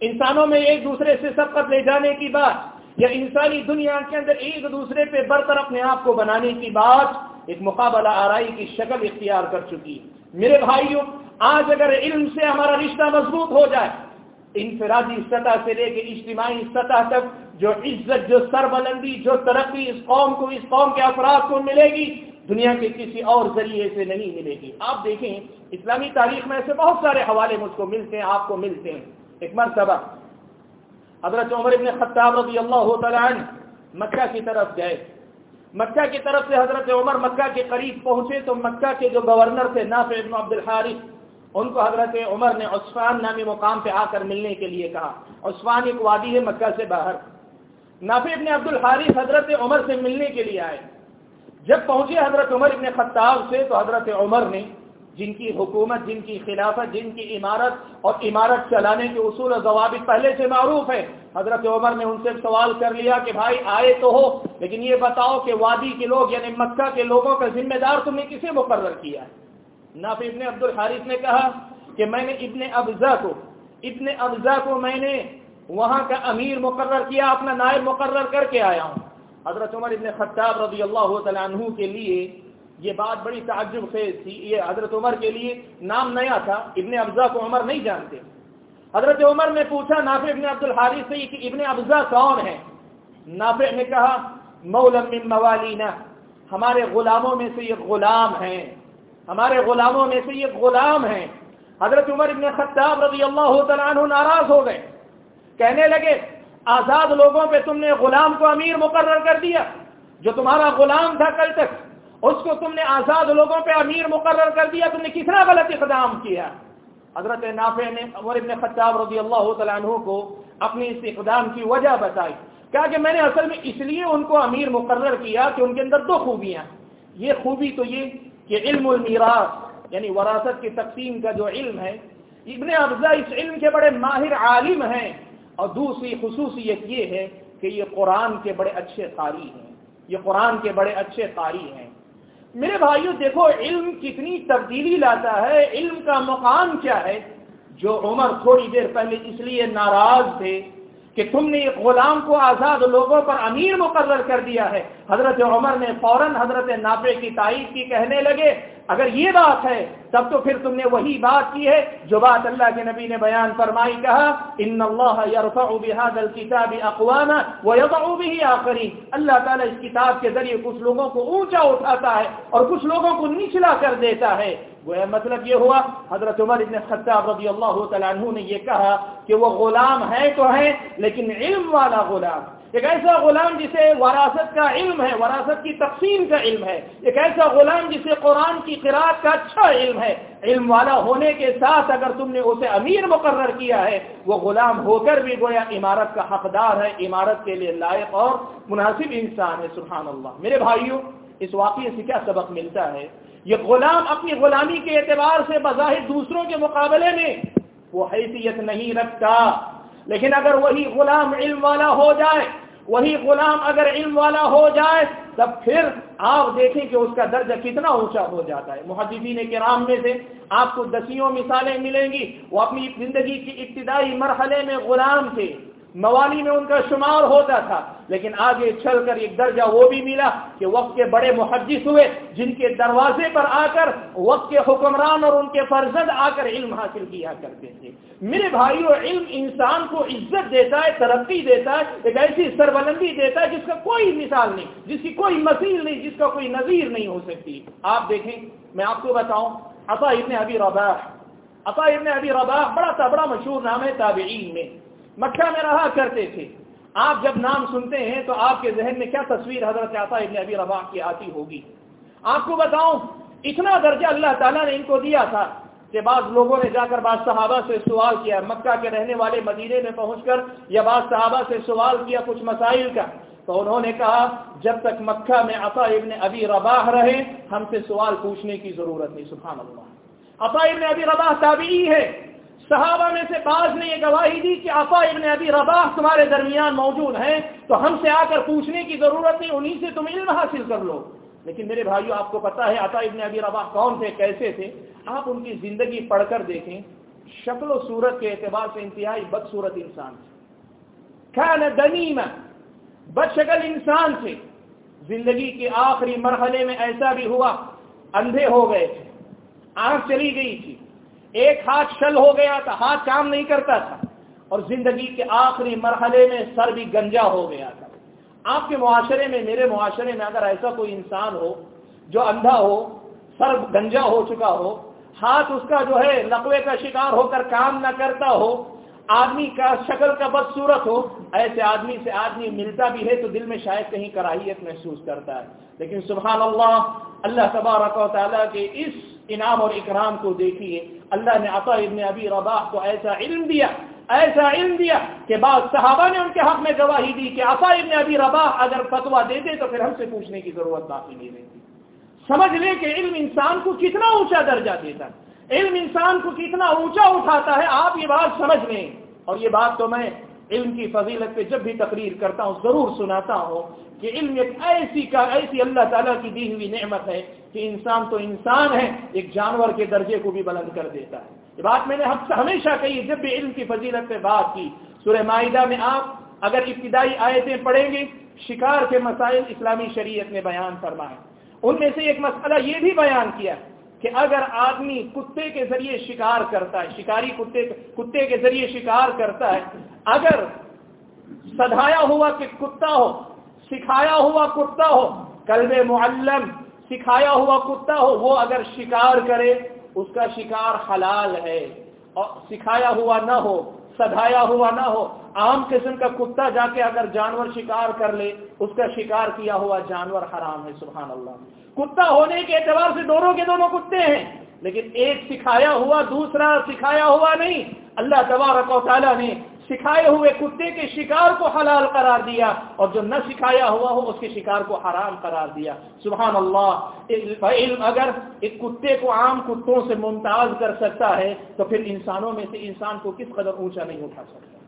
انسانوں میں ایک دوسرے سے سبقت لے جانے کی بات، یا انسانی دنیا کے اندر ایک دوسرے پہ برتر اپنے آپ کو بنانے کی بات، ایک مقابلہ آرائی کی شکل اختیار کر چکی۔ میرے بھائیوں، آج اگر علم سے ہمارا رشتہ مضبوط ہو جائے، انفرادی سطح سے لے کے اجتماعی سطح تک، جو عزت، جو سربلندی، جو ترقی اس قوم کو، اس قوم کے افراد کو ملے گی دنیا کے کسی اور ذریعے سے نہیں ملے گی۔ آپ دیکھیں، اسلامی تاریخ میں ایسے بہت سارے حوالے مجھ کو ملتے ہیں، آپ کو ملتے ہیں۔ ایک مرتبہ حضرت عمر ابن خطاب رضی اللہ تعالیٰ مکہ کی طرف گئے۔ مکہ کی طرف سے حضرت عمر مکہ کے قریب پہنچے تو مکہ کے جو گورنر تھے، نافع ابن عبد الحارث، ان کو حضرت عمر نے عثفان نامی مقام پہ آ کر ملنے کے لیے کہا۔ عثفان ایک وادی ہے مکہ سے باہر۔ نافع ابن عبد الحارث حضرت عمر سے ملنے کے لیے آئے۔ جب پہنچے حضرت عمر ابن خطاب سے تو حضرت عمر نے جن کی حکومت، جن کی خلافت، جن کی عمارت اور عمارت چلانے کے اصول اور ضوابط پہلے سے معروف ہے حضرت عمر نے ان سے سوال کر لیا کہ بھائی آئے تو ہو، لیکن یہ بتاؤ کہ وادی کے لوگ یعنی مکہ کے لوگوں کا ذمہ دار تم نے کسے مقرر کیا ہے؟ نہ ابن عبد الحارث نے کہا کہ میں نے ابن ابزا کو، ابن ابزا کو میں نے وہاں کا امیر مقرر کیا، اپنا نائب مقرر کر کے آیا ہوں۔ حضرت عمر ابن خطاب رضی اللہ تعالیٰ عنہ کے لیے یہ بات بڑی تعجب خیز تھی، یہ حضرت عمر کے لیے نام نیا تھا، ابن افزا کو عمر نہیں جانتے۔ حضرت عمر نے پوچھا، نافع ابن عبد الحاری سے کہ ابن افزا کون ہے؟ نافع نے کہا مولم من موالینا ہمارے غلاموں میں سے یہ غلام ہیں۔ ہمارے غلاموں میں سے یہ غلام ہیں۔ حضرت عمر ابن خطاب رضی اللہ تعالیٰ عنہ ناراض ہو گئے۔ کہنے لگے آزاد لوگوں پہ تم نے غلام کو امیر مقرر کر دیا، جو تمہارا غلام تھا کل تک، اس کو تم نے آزاد لوگوں پہ امیر مقرر کر دیا، تم نے کتنا غلط اقدام کیا؟ حضرت نافع نے، عمر ابن خطاب رضی اللہ تعالیٰ عنہ کو اپنی اس اقدام کی وجہ بتائی، کہا کہ میں نے اصل میں اس لیے ان کو امیر مقرر کیا کہ ان کے اندر دو خوبیاں یہ خوبی تو یہ کہ علم المیراث یعنی وراثت کی تقسیم کا جو علم ہے، ابن افزا اس علم کے بڑے ماہر عالم ہیں۔ اور دوسری خصوصیت یہ ہے کہ یہ قرآن کے بڑے اچھے قاری ہیں۔ یہ قرآن کے بڑے اچھے قاری ہیں۔ میرے بھائیوں دیکھو، علم کتنی تبدیلی لاتا ہے۔ علم کا مقام کیا ہے؟ جو عمر تھوڑی دیر پہلے اس لیے ناراض تھے کہ تم نے ایک غلام کو آزاد لوگوں پر امیر مقرر کر دیا ہے۔ حضرت عمر نے فوراً حضرت نافع کی تائید کی کہنے لگے اگر یہ بات ہے، تب تو پھر تم نے وہی بات کی ہے جو بات اللہ کے نبی نے بیان فرمائی، کہا، ان اللہ يرفع بهذا الكتاب اقواما ويضع به اخرين اللہ تعالی اس کتاب کے ذریعے کچھ لوگوں کو اونچا اٹھاتا ہے اور کچھ لوگوں کو نچلا کر دیتا ہے۔ وہ مطلب یہ ہوا، حضرت عمر ابن خطاب رضی اللہ تعالیٰ عنہ نے یہ کہا کہ وہ غلام ہے تو ہے، لیکن علم والا غلام۔ ایک ایسا غلام جسے وراثت کا علم ہے، وراثت کی تقسیم کا علم ہے۔ ایک ایسا غلام جسے قرآن کی قرآن کا اچھا علم ہے۔ علم والا ہونے کے ساتھ اگر تم نے اسے امیر مقرر کیا ہے، وہ غلام ہو کر بھی گویا عمارت کا حقدار ہے، عمارت کے لیے لائق اور مناسب انسان ہے۔ سبحان اللہ۔ میرے بھائیوں، اس واقعے سے کیا سبق ملتا ہے؟ یہ غلام اپنی غلامی کے اعتبار سے بظاہر دوسروں کے مقابلے میں وہ حیثیت نہیں رکھتا۔ لیکن اگر وہی غلام علم والا ہو جائے، وہی غلام اگر علم والا ہو جائے، تب پھر آپ دیکھیں کہ اس کا درجہ کتنا اونچا ہو جاتا ہے۔ محدثین کے رام میں سے آپ کو دسیوں مثالیں ملیں گی۔ وہ اپنی زندگی کی ابتدائی مرحلے میں غلام تھے۔ موالی میں ان کا شمار ہوتا تھا، لیکن آگے چل کر ایک درجہ وہ بھی ملا کہ وقت کے بڑے محدث ہوئے، جن کے دروازے پر آ کر وقت کے حکمران اور ان کے فرزند آ کر علم حاصل کیا کرتے تھے۔ میرے بھائیوں علم انسان کو عزت دیتا ہے، ترقی دیتا ہے، ایک ایسی سربلندی دیتا ہے جس کا کوئی مثال نہیں، جس کی کوئی مثیل نہیں، جس کا کوئی نظیر نہیں ہو سکتی۔ آپ دیکھیں، میں آپ کو بتاؤں، عطا ابن ابی رباح۔ عطا ابن ابی رباح بڑا سا، بڑا مشہور نام ہے تابعین میں۔ مکہ میں رہا کرتے تھے۔ آپ جب نام سنتے ہیں تو آپ کے ذہن میں کیا تصویر حضرت عطا ابن ابی رباح کی آتی ہوگی؟ آپ کو بتاؤں، اتنا درجہ اللہ تعالیٰ نے ان کو دیا تھا کہ بعض لوگوں نے جا کر بعض صحابہ سے سوال کیا، مکہ کے رہنے والے مدینے میں پہنچ کر یا بعض صحابہ سے سوال کیا کچھ مسائل کا، تو انہوں نے کہا، جب تک مکہ میں عطا ابن ابی رباح رہے، ہم سے سوال پوچھنے کی ضرورت نہیں، سبحان اللہ۔ عطا ابن ابی رباح تابعی ہے۔ صحابہ میں سے بعض نے یہ گواہی دی کہ عطا ابن ابی رباح تمہارے درمیان موجود ہیں، تو ہم سے آ کر پوچھنے کی ضرورت نہیں، انہی سے تم علم حاصل کر لو۔ لیکن میرے بھائیو، آپ کو پتا ہے عطا ابن ابی رباح کون تھے، کیسے تھے؟ آپ ان کی زندگی پڑھ کر دیکھیں، شکل و صورت کے اعتبار سے انتہائی بدصورت انسان تھے۔ دنیم بد شکل انسان تھے۔ زندگی کے آخری مرحلے میں ایسا بھی ہوا، اندھے ہو گئے تھے، آنکھ چلی گئی تھی۔ ایک ہاتھ شل ہو گیا تھا ہاتھ کام نہیں کرتا تھا اور زندگی کے آخری مرحلے میں سر بھی گنجا ہو گیا تھا۔ آپ کے معاشرے میں، میرے معاشرے میں اگر ایسا کوئی انسان ہو جو اندھا ہو، سر گنجا ہو چکا ہو، ہاتھ اس کا جو ہے لقوے کا شکار ہو کر کام نہ کرتا ہو، آدمی کا شکل کا بدصورت ہو، ایسے آدمی سے آدمی ملتا بھی ہے تو دل میں شاید کہیں کراہیت محسوس کرتا ہے۔ لیکن سبحان اللہ اللہ تبارک و تعالیٰ کے اس انعام اور اکرام کو دیکھیے۔ اللہ نے عطا ابن ابی رباح کو ایسا علم دیا، ایسا علم دیا کہ بعض صحابہ نے ان کے حق میں گواہی دی کہ عطا ابن ابی رباح اگر فتوا دیتے تو پھر ہم سے پوچھنے کی ضرورت باقی نہیں رہتی۔ سمجھ لیں کہ علم انسان کو کتنا اونچا درجہ دیتا ہے۔ علم انسان کو کتنا اونچا اٹھاتا ہے، آپ یہ بات سمجھ لیں۔ اور یہ بات تو میں علم کی فضیلت پہ جب بھی تقریر کرتا ہوں، ضرور سناتا ہوں کہ علم ایک ایسی کا ایسی اللہ تعالیٰ کی دی ہوئی نعمت ہے کہ انسان تو انسان ہے، ایک جانور کے درجے کو بھی بلند کر دیتا ہے۔ یہ بات میں نے ہمیشہ کہی جب بھی علم کی فضیلت پہ بات کی، سورہ معاہدہ میں آپ اگر ابتدائی آیتیں پڑھیں گے، شکار کے مسائل اسلامی شریعت نے بیان فرمائے۔ ان میں سے ایک مسئلہ یہ بھی بیان کیا کہ اگر آدمی کتے کے ذریعے شکار کرتا ہے، شکاری کتے کتے کے ذریعے شکار کرتا ہے، اگر سدھایا ہوا کہ کتا ہو، سکھایا ہوا کتا ہو، کلب معلم سکھایا ہوا کتا ہو، وہ اگر شکار کرے، اس کا شکار حلال ہے۔ اور سکھایا ہوا نہ ہو، سدھایا ہوا نہ ہو، عام قسم کا کتا جا کے اگر جانور شکار کر لے، اس کا شکار کیا ہوا جانور حرام ہے، سبحان اللہ۔ کتا ہونے کے اعتبار سے دونوں کے دونوں کتے ہیں، لیکن ایک سکھایا ہوا، دوسرا سکھایا ہوا نہیں۔ اللہ تبارک و تعالیٰ نے سکھائے ہوئے کتے کے شکار کو حلال قرار دیا اور جو نہ سکھایا ہوا ہو اس کے شکار کو حرام قرار دیا۔ سبحان اللہ۔ علم اگر ایک کتے کو عام کتوں سے ممتاز کر سکتا ہے تو پھر انسانوں میں سے انسان کو کس قدر اونچا نہیں اٹھا سکتا۔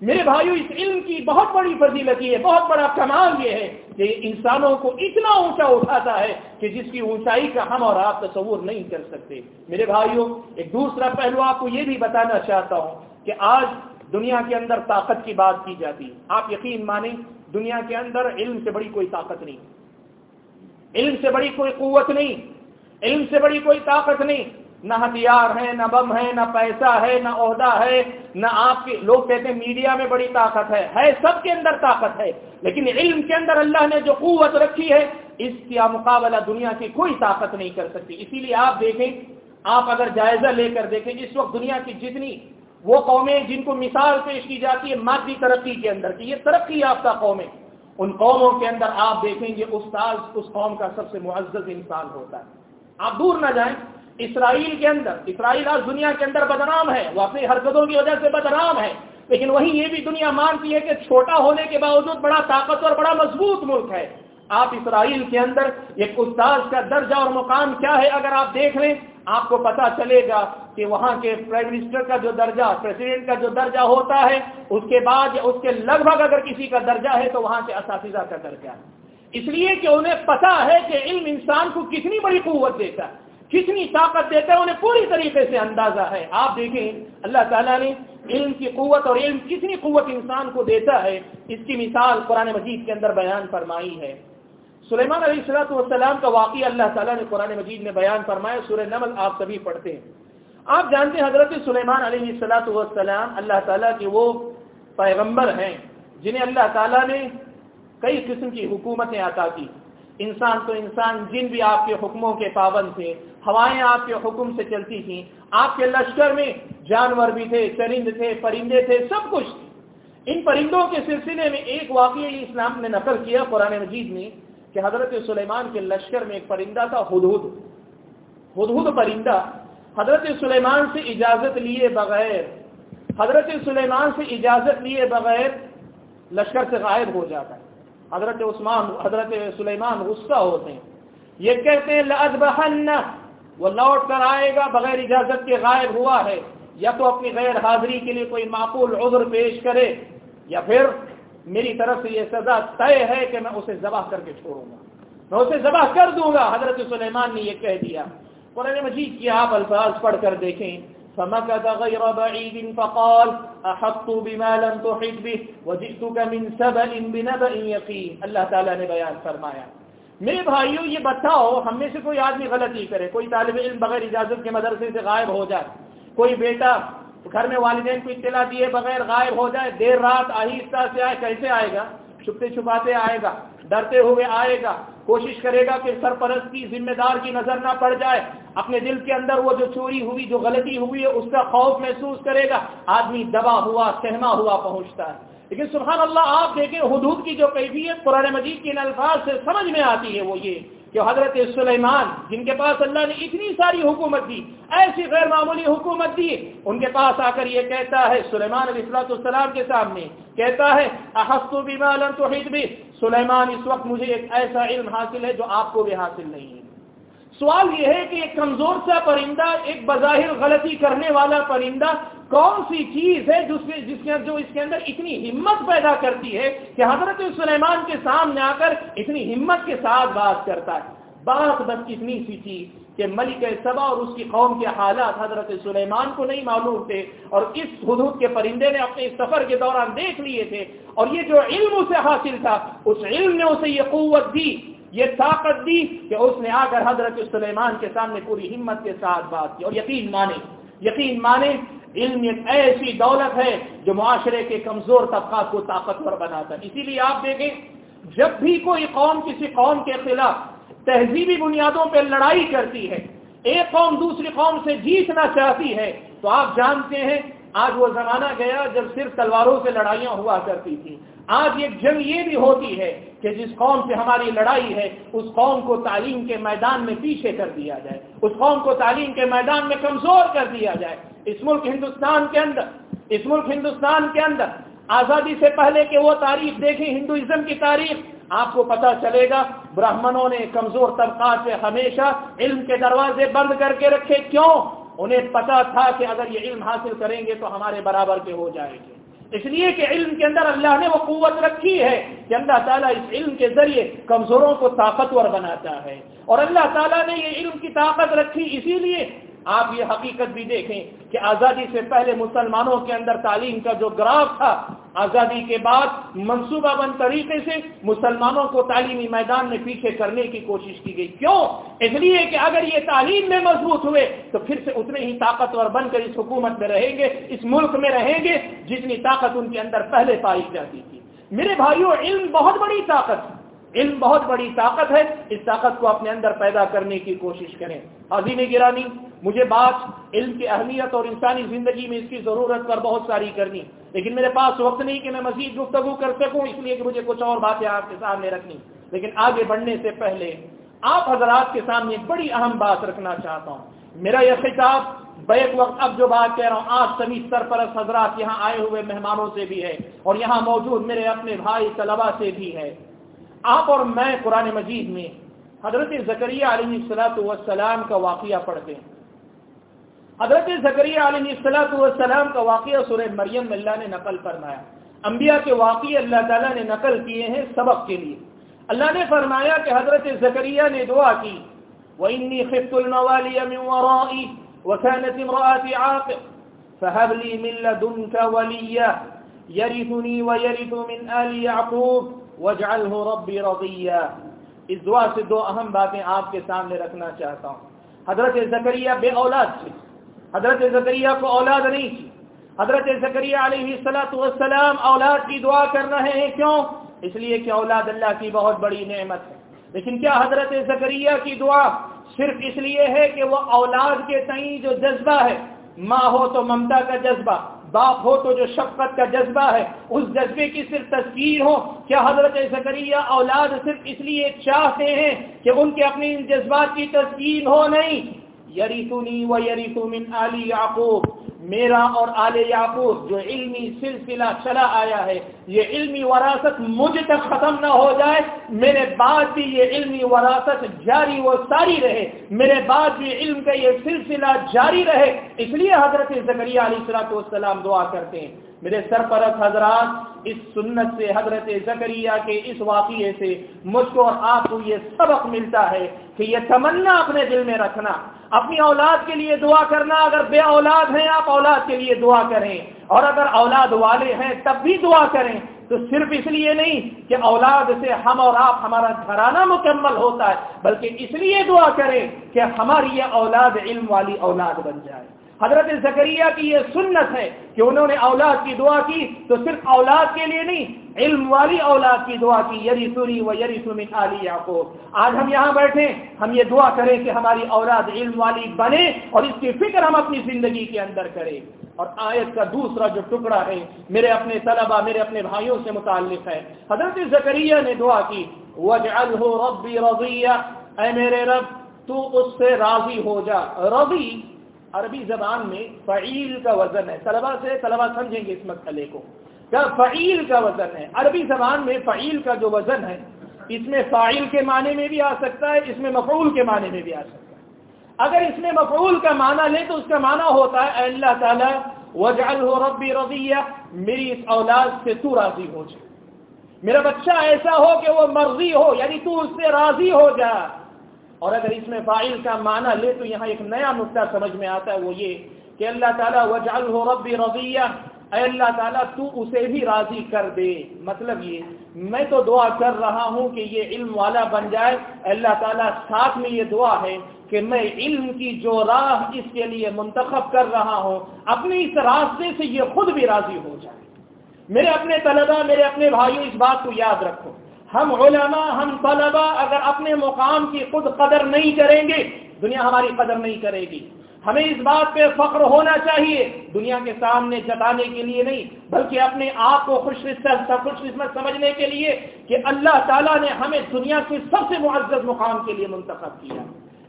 میرے بھائیو، اس علم کی بہت بڑی فضیلت یہ ہے، بہت بڑا کمال یہ ہے کہ انسانوں کو اتنا اونچا اٹھاتا ہے کہ جس کی اونچائی کا ہم اور آپ تصور نہیں کر سکتے۔ میرے بھائیوں ایک دوسرا پہلو آپ کو یہ بھی بتانا چاہتا ہوں کہ آج دنیا کے اندر طاقت کی بات کی جاتی آپ یقین مانیں، دنیا کے اندر علم سے بڑی کوئی طاقت نہیں۔ علم سے بڑی کوئی قوت نہیں۔ علم سے بڑی کوئی طاقت نہیں۔ نہ ہتھیار ہے، نہ بم ہے، نہ پیسہ ہے، نہ عہدہ ہے، نہ آپ کے، لوگ کہتے ہیں میڈیا میں بڑی طاقت ہے۔ ہے، سب کے اندر طاقت ہے۔ لیکن علم کے اندر اللہ نے جو قوت رکھی ہے، اس کا مقابلہ دنیا کی کوئی طاقت نہیں کر سکتی۔ اسی لیے آپ دیکھیں، آپ اگر جائزہ لے کر دیکھیں، اس وقت دنیا کی جتنی وہ قومیں جن کو مثال پیش کی جاتی ہے مادی ترقی کے اندر کی یہ ترقی یافتہ قومیں ان قوموں کے اندر آپ دیکھیں گے استاد اس قوم کا سب سے معزز انسان ہوتا ہے۔ آپ دور نہ جائیں۔ اسرائیل کے اندر، اسرائیل آج دنیا کے اندر بدنام ہے، وہ اپنی حرکتوں کی وجہ سے بدنام ہے۔ لیکن وہیں یہ بھی دنیا مانتی ہے کہ چھوٹا ہونے کے باوجود بڑا طاقتور، بڑا مضبوط ملک ہے۔ آپ اسرائیل کے اندر ایک استاذ کا درجہ اور مقام کیا ہے اگر آپ دیکھ لیں، آپ کو پتا چلے گا کہ وہاں کے پرائم منسٹر کا جو درجہ پریسیڈنٹ کا جو درجہ ہوتا ہے، اس کے بعد یا اس کے لگ بھگ اگر کسی کا درجہ ہے تو وہاں کے اساتذہ کا درجہ ہے۔ اس لیے کہ انہیں پتا ہے کہ علم انسان کو کتنی بڑی قوت دیتا ہے، کتنی طاقت دیتا ہے، انہیں پوری طریقے سے اندازہ ہے۔ آپ دیکھیں، اللہ تعالیٰ نے علم کی قوت اور علم کتنی قوت انسان کو دیتا ہے، اس کی مثال قرآن مجید کے اندر بیان فرمائی ہے۔ سلیمان علیہ السلاۃ والسلام کا واقعہ اللہ تعالیٰ نے قرآن مجید میں بیان فرمایا، سورہ نمل آپ سبھی پڑھتے ہیں۔ آپ جانتے ہیں حضرت سلیمان علیہ السلاۃ والسلام اللہ تعالیٰ کے وہ پیغمبر ہیں جنہیں اللہ تعالیٰ نے کئی قسم کی حکومتیں عطا کی۔ انسان تو انسان، جن بھی آپ کے حکموں کے پابند تھے، ہوائیں آپ کے حکم سے چلتی تھیں۔ آپ کے لشکر میں جانور بھی تھے، چرند تھے، پرندے تھے، سب کچھ ان پرندوں کے سلسلے میں ایک واقعہ اسلام نے نقل کیا قرآن مجید میں۔ کہ حضرت سلیمان کے لشکر میں ایک پرندہ تھا، ہدہد۔ ہدہد پرندہ۔ حضرت سلیمان سے اجازت لیے بغیر، حضرت سلیمان سے اجازت لیے بغیر لشکر سے غائب ہو جاتا ہے۔ حضرت عثمان، حضرت سلیمان غصہ ہوتے ہیں۔ یہ کہتے ہیں وہ لوٹ کر آئے گا، بغیر اجازت کے غائب ہوا ہے۔ یا تو اپنی غیر حاضری کے لیے کوئی معقول عذر پیش کرے، یا پھر میری طرف سے یہ سزا طے ہے کہ میں اسے ذبح کر کے چھوڑوں گا۔ میں اسے ذبح کر دوں گا۔ حضرت سلیمان نے یہ کہہ دیا۔ قرآن مجید کی آپ الفاظ پڑھ کر دیکھیں۔ فمكث غير بعيد فقال، احط بما لم تحط به وجئتك من سبأ بنبأ يقين اللہ تعالی نے بیان فرمایا۔ میرے بھائیوں یہ بتاؤ، ہم میں سے کوئی آدمی غلطی کرے، کوئی طالب علم بغیر اجازت کے مدرسے سے غائب ہو جائے، کوئی بیٹا گھر میں والدین کو اطلاع دیے بغیر غائب ہو جائے، دیر رات آہستہ سے آئے، کیسے آئے گا؟ چھپتے چھپاتے آئے گا، ڈرتے ہوئے آئے گا، کوشش کرے گا کہ سرپرست کی ذمہ دار کی نظر نہ پڑ جائے۔ اپنے دل کے اندر وہ جو چوری ہوئی، جو غلطی ہوئی ہے، اس کا خوف محسوس کرے گا۔ آدمی دبا ہوا، سہما ہوا پہنچتا ہے۔ لیکن سبحان اللہ، آپ دیکھیں حدود کی جو کیفیت قرآن مجید کے ان الفاظ سے سمجھ میں آتی ہے وہ یہ کہ حضرت سلیمان جن کے پاس اللہ نے اتنی ساری حکومت دی، ایسی غیر معمولی حکومت دی، ان کے پاس آ کر یہ کہتا ہے سلیمان علیہ السلاۃ السلام کے سامنے، کہتا ہے احسو تو بھی سلیمان اس وقت مجھے ایک ایسا علم حاصل ہے جو آپ کو بھی حاصل نہیں ہے۔ سوال یہ ہے کہ ایک کمزور سا پرندہ، ایک بظاہر غلطی کرنے والا پرندہ کون سی چیز ہے جس کے جس کے جو اس کے اندر اتنی ہمت پیدا کرتی ہے کہ حضرت سلیمان کے سامنے آ کر اتنی ہمت کے ساتھ بات کرتا ہے؟ بات بس اتنی سی چیز کہ ملک سبا اور اس کی قوم کے حالات حضرت سلیمان کو نہیں معلوم تھے اور اس حدود کے پرندے نے اپنے سفر کے دوران دیکھ لیے تھے اور یہ جو علم اسے حاصل تھا، اس علم نے اسے یہ قوت دی یہ طاقت دی کہ اس نے آ کر حضرت سلیمان کے سامنے پوری ہمت کے ساتھ بات کی اور یقین مانے۔ یقین مانے، علم ایک ایسی دولت ہے جو معاشرے کے کمزور طبقات کو طاقتور بناتا ہے۔ اسی لیے آپ دیکھیں، جب بھی کوئی قوم کسی قوم کے خلاف تہذیبی بنیادوں پہ لڑائی کرتی ہے، ایک قوم دوسری قوم سے جیتنا چاہتی ہے، تو آپ جانتے ہیں، آج وہ زمانہ گیا جب صرف تلواروں سے لڑائیاں ہوا کرتی تھی آج ایک جنگ یہ بھی ہوتی ہے کہ جس قوم سے ہماری لڑائی ہے، اس قوم کو تعلیم کے میدان میں پیچھے کر دیا جائے، اس قوم کو تعلیم کے میدان میں کمزور کر دیا جائے۔ اس ملک ہندوستان کے اندر، اس ملک ہندوستان کے اندر آزادی سے پہلے کہ وہ تاریخ دیکھیں، ہندوازم کی تاریخ، آپ کو پتا چلے گا، برہمنوں نے کمزور طبقات سے ہمیشہ علم کے دروازے بند کر کے رکھے۔ کیوں؟ انہیں پتا تھا کہ اگر یہ علم حاصل کریں گے تو ہمارے برابر کے ہو جائیں گے۔ اس لیے کہ علم کے اندر اللہ نے وہ قوت رکھی ہے کہ اللہ تعالیٰ اس علم کے ذریعے کمزوروں کو طاقتور بناتا ہے اور اللہ تعالیٰ نے یہ علم کی طاقت رکھی اسی لیے آپ یہ حقیقت بھی دیکھیں کہ آزادی سے پہلے مسلمانوں کے اندر تعلیم کا جو گراف تھا، آزادی کے بعد منصوبہ بند طریقے سے مسلمانوں کو تعلیمی میدان میں پیچھے کرنے کی کوشش کی گئی۔ کیوں؟ اس لیے کہ اگر یہ تعلیم میں مضبوط ہوئے تو پھر سے اتنے ہی طاقتور بن کر اس حکومت میں رہیں گے، اس ملک میں رہیں گے جتنی طاقت ان کے اندر پہلے پائی جاتی تھی۔ میرے بھائیوں، علم بہت بڑی طاقت، علم بہت بڑی طاقت ہے۔ اس طاقت کو اپنے اندر پیدا کرنے کی کوشش کریں۔ عظیم گرانی، مجھے بات علم کی اہمیت اور انسانی زندگی میں اس کی ضرورت پر بہت ساری کرنی۔ لیکن میرے پاس وقت نہیں کہ میں مزید گفتگو کر سکوں، اس لیے کہ مجھے کچھ اور باتیں آپ کے سامنے رکھنی۔ لیکن آگے بڑھنے سے پہلے آپ حضرات کے سامنے بڑی اہم بات رکھنا چاہتا ہوں۔ میرا یہ خطاب بیک وقت اب جو بات کہہ رہا ہوں، آج سبھی سرپرست حضرات یہاں آئے ہوئے مہمانوں سے بھی ہے اور یہاں موجود میرے اپنے بھائی طلبا سے بھی ہے۔ آپ اور میں قرآن مجید میں حضرت زکریہ علیہ السلاۃ والسلام کا واقعہ پڑھتے ہیں۔ حضرت زکریہ علیہ السلاۃ والسلام کا واقعہ سورہ مریم اللہ نے نقل فرمایا۔ انبیاء کے واقعے اللہ تعالیٰ نے نقل کیے ہیں سبق کے لیے۔ اللہ نے فرمایا کہ حضرت زکریہ نے دعا کی، وَإِنِّي خِفْتُ الْمَوَالِيَ مِنْ وَرَائِي وَكَانَتِ امْرَأَتِي عَاقِرْ فَهَبْ لِي مِنْ لَدُنْكَ وَلِيًّا يَرِثُنِي وَيَرِثُ مِنْ آلِ يَعْقُوبَ وجعله ربی رضیہ اس دعا سے دو اہم باتیں آپ کے سامنے رکھنا چاہتا ہوں۔ حضرت زکریہ بے اولاد تھی۔ حضرت زکریہ کو اولاد نہیں تھی۔ حضرت زکریہ علیہ السلاۃ والسلام اولاد کی دعا کر رہے ہیں۔ کیوں؟ اس لیے کہ اولاد اللہ کی بہت بڑی نعمت ہے۔ لیکن کیا حضرت زکریہ کی دعا صرف اس لیے ہے کہ وہ اولاد کے تئیں جو جذبہ ہے، ماں ہو تو ممتا کا جذبہ باپ ہو تو جو شفقت کا جذبہ ہے، اس جذبے کی صرف تصویر ہو کیا حضرت زکریہ اولاد صرف اس لیے چاہتے ہیں کہ ان کے اپنے ان جذبات کی تصویر ہو نہیں۔ یریتونی و یریتو من آلی یعقوب۔ میرا اور آل یعقوب جو علمی سلسلہ چلا آیا ہے یہ علمی وراثت مجھ تک ختم نہ ہو جائے، میرے بعد بھی یہ علمی وراثت جاری و ساری رہے، میرے بعد بھی علم کا یہ سلسلہ جاری رہے۔ اس لیے حضرت زکریہ علیہ السلاۃ والسلام دعا کرتے ہیں۔ میرے سرپرست حضرات، اس سنت سے حضرت زکریہ کے اس واقعے سے مجھ کو اور آپ کو یہ سبق ملتا ہے کہ یہ تمنا اپنے دل میں رکھنا، اپنی اولاد کے لیے دعا کرنا۔ اگر بے اولاد ہیں، آپ اولاد کے لیے دعا کریں۔ اور اگر اولاد والے ہیں، تب بھی دعا کریں۔ تو صرف اس لیے نہیں کہ اولاد سے ہم اور آپ ہمارا گھرانہ مکمل ہوتا ہے، بلکہ اس لیے دعا کریں کہ ہماری یہ اولاد علم والی اولاد بن جائے۔ حضرت زکریہ کی یہ سنت ہے کہ انہوں نے اولاد کی دعا کی تو صرف اولاد کے لیے نہیں، علم والی اولاد کی دعا کی یری سوری و یری سمن علی آج ہم یہاں بیٹھے، ہم یہ دعا کریں کہ ہماری اولاد علم والی بنے اور اس کی فکر ہم اپنی زندگی کے اندر کریں۔ اور آیت کا دوسرا جو ٹکڑا ہے، میرے اپنے طلبہ، میرے اپنے بھائیوں سے متعلق ہے۔ حضرت زکریہ نے دعا کی وجعلہ ربی رضیہ اے میرے رب، تو اس سے راضی ہو جا۔ رضی عربی زبان میں فعیل کا وزن ہے۔ طلبا سے طلبا سمجھیں گے اس مسئلے کو۔ کیا فعیل کا وزن ہے، عربی زبان میں فعیل کا جو وزن ہے، اس میں فعیل کے معنی میں بھی آ سکتا ہے، اس میں مفعول کے معنی میں بھی آ سکتا ہے۔ اگر اس میں مفعول کا معنی لے تو اس کا معنی ہوتا ہے، اے اللہ تعالیٰ وجعلہ ربی رضیہ میری اس اولاد سے تو راضی ہو جائے میرا بچہ ایسا ہو کہ وہ مرضی ہو یعنی تو اس سے راضی ہو جا۔ اور اگر اس میں فائل کا معنی لے تو یہاں ایک نیا نقطہ سمجھ میں آتا ہے، وہ یہ کہ اللہ تعالیٰ وجعلہ ربی رضیہ اے اللہ تعالیٰ، تو اسے بھی راضی کر دے۔ مطلب یہ، میں تو دعا کر رہا ہوں کہ یہ علم والا بن جائے۔ اللہ تعالیٰ، ساتھ میں یہ دعا ہے کہ میں علم کی جو راہ اس کے لیے منتخب کر رہا ہوں، اپنے اس راستے سے یہ خود بھی راضی ہو جائے۔ میرے اپنے طلبہ میرے اپنے بھائیوں، اس بات کو یاد رکھو۔ ہم علماء، ہم طلبا اگر اپنے مقام کی خود قدر نہیں کریں گے، دنیا ہماری قدر نہیں کرے گی۔ ہمیں اس بات پہ فخر ہونا چاہیے۔ دنیا کے سامنے جتانے کے لیے نہیں، بلکہ اپنے آپ کو خوش خوش قسمت سمجھنے کے لیے کہ اللہ تعالیٰ نے ہمیں دنیا کے سب سے معزز مقام کے لیے منتخب کیا۔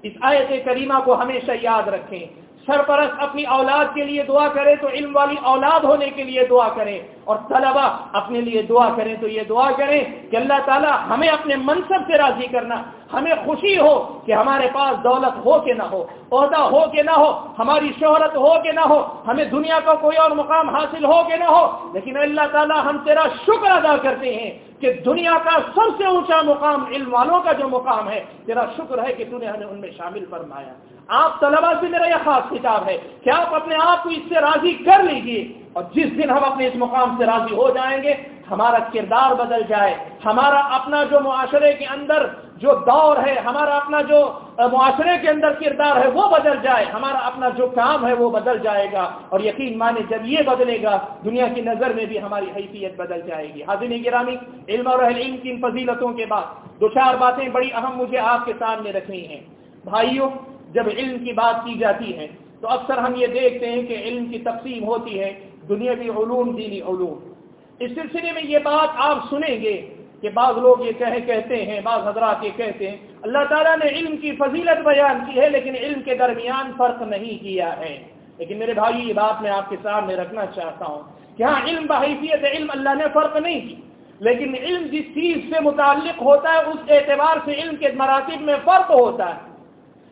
اس آیت کریمہ کو ہمیشہ یاد رکھیں۔ سرپرست اپنی اولاد کے لیے دعا کرے تو علم والی اولاد ہونے کے لیے دعا کریں اور طلبا اپنے لیے دعا کریں تو یہ دعا کریں کہ اللہ تعالیٰ ہمیں اپنے منصب سے راضی کرنا ہمیں خوشی ہو کہ ہمارے پاس دولت ہو کہ نہ ہو، عہدہ ہو کہ نہ ہو، ہماری شہرت ہو کہ نہ ہو، ہمیں دنیا کا کوئی اور مقام حاصل ہو کہ نہ ہو، لیکن اللہ تعالیٰ ہم تیرا شکر ادا کرتے ہیں کہ دنیا کا سب سے اونچا مقام، علم والوں کا جو مقام ہے، تیرا شکر ہے کہ تو نے ہمیں ان میں شامل فرمایا۔ آپ طلبا سے میرا یہ خاص کتاب ہے کہ آپ اپنے آپ کو اس سے راضی کر لیجیے اور جس دن ہم اپنے اس مقام سے راضی ہو جائیں گے، ہمارا کردار بدل جائے، ہمارا اپنا جو معاشرے کے اندر جو دور ہے، ہمارا اپنا جو معاشرے کے اندر کردار ہے، وہ بدل جائے، ہمارا اپنا جو کام ہے وہ بدل جائے گا، اور یقین مانے جب یہ بدلے گا، دنیا کی نظر میں بھی ہماری حیثیت بدل جائے گی. حاضر گرامی، علم اور اہل علم کی ان فضیلتوں کے بعد دو چار باتیں بڑی اہم مجھے آپ کے سامنے رکھنی ہیں. بھائیوں، جب علم کی بات کی جاتی ہے، تو اکثر ہم یہ دیکھتے ہیں کہ علم کی تقسیم ہوتی ہے، دنیاوی علوم، دینی علوم. اس سلسلے میں یہ بات آپ سنیں گے کہ بعض لوگ یہ کہے کہتے ہیں، بعض حضرات یہ کہتے ہیں، اللہ تعالیٰ نے علم کی فضیلت بیان کی ہے، لیکن علم کے درمیان فرق نہیں کیا ہے۔ لیکن میرے بھائی، یہ بات میں آپ کے سامنے رکھنا چاہتا ہوں کہ ہاں علم بحیثیت علم اللہ نے فرق نہیں کی، لیکن علم جس چیز سے متعلق ہوتا ہے، اس اعتبار سے علم کے مراتب میں فرق ہوتا ہے۔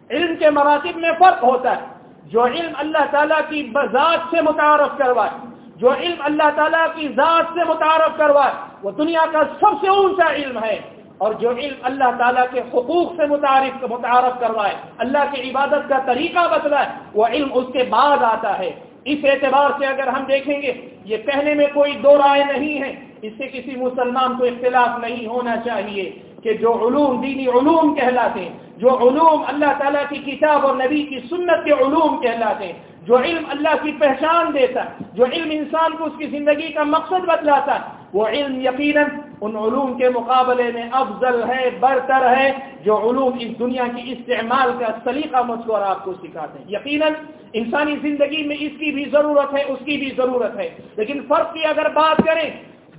علم کے مراتب میں فرق ہوتا ہے۔ جو علم اللہ تعالیٰ کی ذات سے متعارف کروائے، جو علم اللہ تعالیٰ کی ذات سے متعارف کروائے وہ دنیا کا سب سے اونچا علم ہے اور جو علم اللہ تعالیٰ کے حقوق سے متعارف متعارف کروائے، اللہ کی عبادت کا طریقہ بتلائے وہ علم اس کے بعد آتا ہے۔ اس اعتبار سے اگر ہم دیکھیں گے، یہ کہنے میں کوئی دو رائے نہیں ہے۔ اس سے کسی مسلمان کو اختلاف نہیں ہونا چاہیے کہ جو علوم دینی علوم کہلاتے ہیں، جو علوم اللہ تعالیٰ کی کتاب اور نبی کی سنت کے علوم کہلاتے ہیں۔ جو علم اللہ کی پہچان دیتا ہے، جو علم انسان کو اس کی زندگی کا مقصد بتلاتا ہے وہ علم یقیناً ان علوم کے مقابلے میں افضل ہے، برتر ہے، جو علوم اس دنیا کی استعمال کا سلیقہ مجھ کو اور آپ کو سکھاتے ہیں۔ یقیناً انسانی زندگی میں اس کی بھی ضرورت ہے، اس کی بھی ضرورت ہے۔ لیکن فرق کی اگر بات کریں،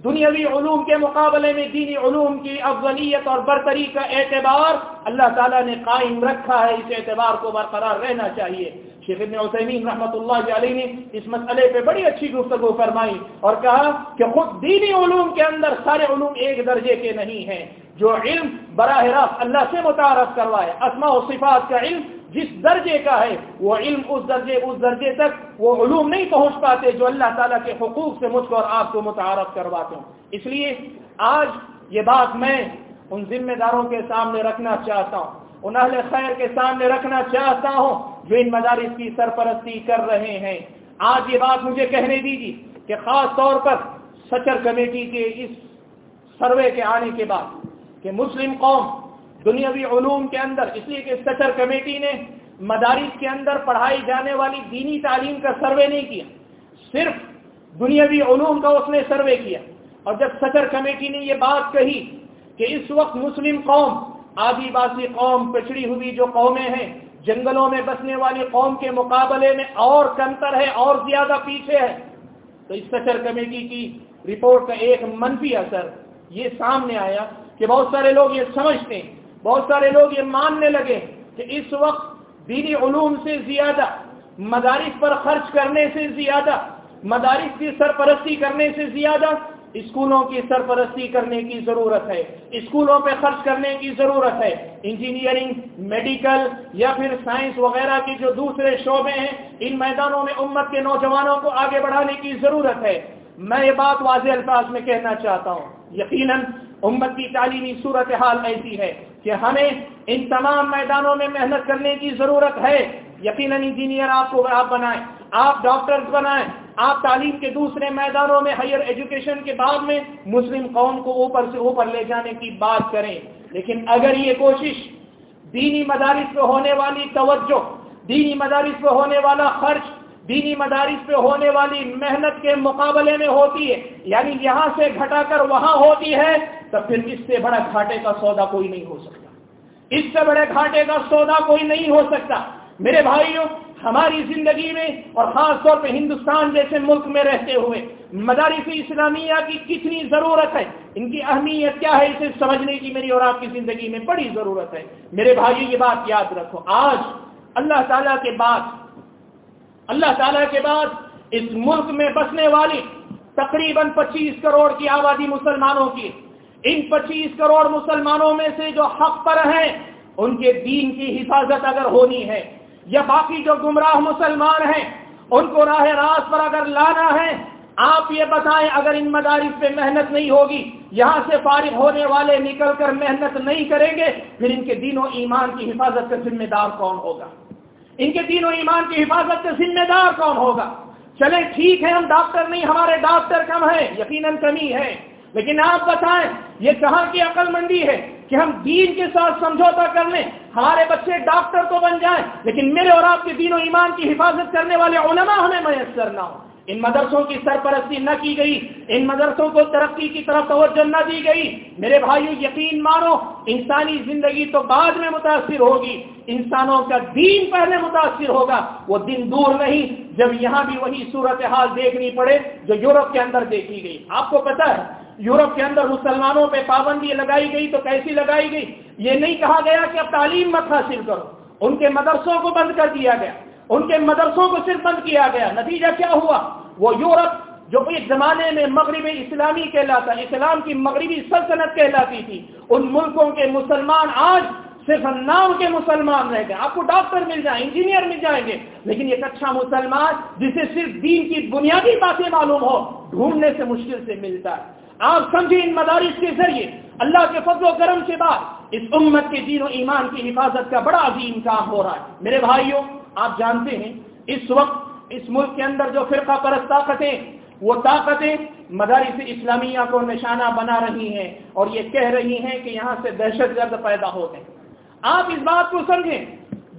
دنیاوی علوم کے مقابلے میں دینی علوم کی افضلیت اور برتری کا اعتبار اللہ تعالیٰ نے قائم رکھا ہے، اس اعتبار کو برقرار رہنا چاہیے۔ شیخ ابن عثیمین رحمۃ اللہ علیہ نے اس مسئلے پہ بڑی اچھی گفتگو فرمائی اور کہا کہ خود دینی علوم کے اندر سارے علوم ایک درجے کے نہیں ہیں، جو علم براہ راست اللہ سے متعارف کروائے، اسماء و صفات کا علم جس درجے کا ہے، وہ علم اس درجے اس درجے تک وہ علوم نہیں پہنچ پاتے جو اللہ تعالیٰ کے حقوق سے مجھ کو اور آپ کو متعارف کرواتے ہوں اس لیے آج یہ بات میں ان ذمہ داروں کے سامنے رکھنا چاہتا ہوں۔ ان اہل خیر کے سامنے رکھنا چاہتا ہوں جو ان مدارس کی سرپرستی کر رہے ہیں۔ آج یہ بات مجھے کہنے دیجیے کہ خاص طور پر سچر کمیٹی کے اس سروے کے آنے کے بعد کہ مسلم قوم دنیاوی علوم کے اندر، اس لیے کہ سچر کمیٹی نے مدارس کے اندر پڑھائی جانے والی دینی تعلیم کا سروے نہیں کیا، صرف دنیاوی علوم کا اس نے سروے کیا۔ اور جب سچر کمیٹی نے یہ بات کہی کہ اس وقت مسلم قوم آدی باسی قوم پچھڑی ہوئی جو قومیں ہیں، جنگلوں میں بسنے والی قوم کے مقابلے میں اور کمتر ہے، اور زیادہ پیچھے ہے۔ تو اس سچر کمیٹی کی رپورٹ کا ایک منفی اثر یہ سامنے آیا کہ بہت سارے لوگ یہ سمجھتے ہیں، بہت سارے لوگ یہ ماننے لگے کہ اس وقت دینی علوم سے زیادہ، مدارس پر خرچ کرنے سے زیادہ، مدارس کی سرپرستی کرنے سے زیادہ اسکولوں کی سرپرستی کرنے کی ضرورت ہے، اسکولوں پہ خرچ کرنے کی ضرورت ہے۔ انجینئرنگ میڈیکل یا پھر سائنس وغیرہ کی جو دوسرے شعبے ہیں، ان میدانوں میں امت کے نوجوانوں کو آگے بڑھانے کی ضرورت ہے۔ میں یہ بات واضح الفاظ میں کہنا چاہتا ہوں۔ یقیناً امت کی تعلیمی صورتحال ایسی ہے کہ ہمیں ان تمام میدانوں میں محنت کرنے کی ضرورت ہے۔ یقیناً انجینئر آپ کو آپ بنائیں، آپ ڈاکٹر بنائیں آپ تعلیم کے دوسرے میدانوں میں ہائر ایجوکیشن کے بعد میں مسلم قوم کو اوپر سے اوپر لے جانے کی بات کریں۔ لیکن اگر یہ کوشش دینی مدارس پہ ہونے والی توجہ، دینی مدارس پہ ہونے والا خرچ، دینی مدارس پہ ہونے والی محنت کے مقابلے میں ہوتی ہے یعنی یہاں سے گھٹا کر وہاں ہوتی ہے، تو پھر اس سے بڑا گھاٹے کا سودا کوئی نہیں ہو سکتا۔ اس سے بڑے گھاٹے کا سودا کوئی نہیں ہو سکتا۔ میرے بھائیوں ہماری زندگی میں اور خاص طور پہ ہندوستان جیسے ملک میں رہتے ہوئے مدارس اسلامیہ کی کتنی ضرورت ہے؟ ان کی اہمیت کیا ہے؟ اسے سمجھنے کی میری اور آپ کی زندگی میں بڑی ضرورت ہے۔ میرے بھائی یہ بات یاد رکھو۔ آج اللہ تعالیٰ کے بعد، اللہ تعالیٰ کے بعد اس ملک میں بسنے والی تقریباً پچیس کروڑ کی آبادی مسلمانوں کی، ان پچیس کروڑ مسلمانوں میں سے جو حق پر ہیں، ان کے دین کی حفاظت اگر ہونی ہے یا باقی جو گمراہ مسلمان ہیں، ان کو راہ راست پر اگر لانا ہے، آپ یہ بتائیں اگر ان مدارس پہ محنت نہیں ہوگی، یہاں سے فارغ ہونے والے نکل کر محنت نہیں کریں گے، پھر ان کے دین و ایمان کی حفاظت کا ذمہ دار کون ہوگا؟ ان کے دین و ایمان کی حفاظت کا ذمہ دار کون ہوگا؟ چلیں ٹھیک ہے، ہم ڈاکٹر نہیں، ہمارے ڈاکٹر کم ہیں، یقیناً کمی ہے، لیکن آپ بتائیں، یہ کہاں کی عقل مندی ہے؟ کہ ہم دین کے ساتھ سمجھوتا کر لیں، ہمارے بچے ڈاکٹر تو بن جائیں، لیکن میرے اور آپ کے دین و ایمان کی حفاظت کرنے والے علماء ہمیں میسر نہ ہوں۔ ان مدرسوں کی سرپرستی نہ کی گئی، ان مدرسوں کو ترقی کی طرف توجہ نہ دی گئی۔ میرے بھائیو، یقین مانو، انسانی زندگی تو بعد میں متاثر ہوگی۔ انسانوں کا دین پہلے متاثر ہوگا، وہ دن دور نہیں۔ جب یہاں بھی وہی صورتحال دیکھنی پڑے جو یورپ کے اندر دیکھی گئی۔ آپ کو پتا ہے یورپ کے اندر مسلمانوں پہ پابندی لگائی گئی تو کیسی لگائی گئی؟ یہ نہیں کہا گیا کہ اب تعلیم مت حاصل کرو۔ ان کے مدرسوں کو بند کر دیا گیا۔ ان کے مدرسوں کو صرف بند کیا گیا۔ نتیجہ کیا ہوا؟ وہ یورپ جو ایک زمانے میں مغرب اسلامی کہلاتا، اسلام کی مغربی سلطنت کہلاتی تھی، ان ملکوں کے مسلمان آج صرف نام کے مسلمان رہ گئے۔ آپ کو ڈاکٹر مل جائیں، انجینئر مل جائیں گے، لیکن ایک اچھا مسلمان جسے صرف دین کی بنیادی باتیں معلوم ہو ڈھونڈنے سے مشکل سے ملتا ہے۔ آپ سمجھیں ان مدارس کے ذریعے اللہ کے فضل و کرم کے بعد اس امت کے دین و ایمان کی حفاظت کا بڑا عظیم کام ہو رہا ہے۔ میرے بھائیوں، آپ جانتے ہیں، اس وقت اس ملک کے اندر جو فرقہ پرست طاقتیں، وہ طاقتیں مدارس اسلامیہ کو نشانہ بنا رہی ہیں اور یہ کہہ رہی ہیں کہ یہاں سے دہشت گرد پیدا ہوتے ہیں آپ اس بات کو سمجھیں،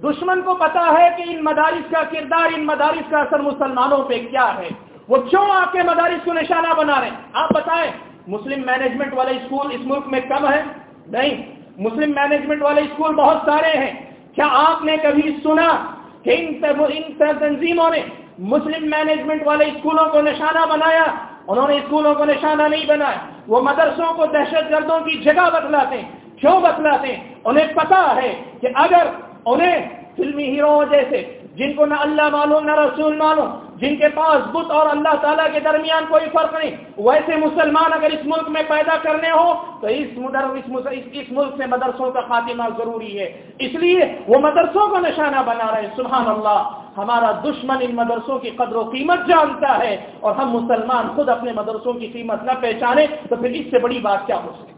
دشمن کو پتا ہے کہ ان مدارس کا کردار، ان مدارس کا اثر مسلمانوں پہ کیا ہے۔ وہ کیوں آپ کے مدارس کو نشانہ بنا رہے ہیں۔ آپ بتائیں مسلم مینجمنٹ والے اسکول اس ملک میں کم ہے نہیں. مسلم مینجمنٹ والے اسکول بہت سارے ہیں. کیا آپ نے کبھی سنا کہ ان تنظیموں نے مسلم مینجمنٹ والے اسکولوں کو نشانہ بنایا؟ انہوں نے اسکولوں کو نشانہ نہیں بنایا. وہ مدرسوں کو دہشت گردوں کی جگہ بتلاتے ہیں. کیوں بتلاتے ہیں؟ انہیں پتا ہے کہ اگر انہیں فلمی ہیرو جیسے، جن کو نہ اللہ معلوم، نہ رسول معلوم جن کے پاس بت اور اللہ تعالیٰ کے درمیان کوئی فرق نہیں، ویسے مسلمان اگر اس ملک میں پیدا کرنے ہو تو اس اس ملک سے مدرسوں کا خاتمہ ضروری ہے۔ اس لیے وہ مدرسوں کو نشانہ بنا رہے ہیں۔ سبحان اللہ، ہمارا دشمن ان مدرسوں کی قدر و قیمت جانتا ہے اور ہم مسلمان خود اپنے مدرسوں کی قیمت نہ پہچانے تو پھر اس سے بڑی بات کیا ہو سکتی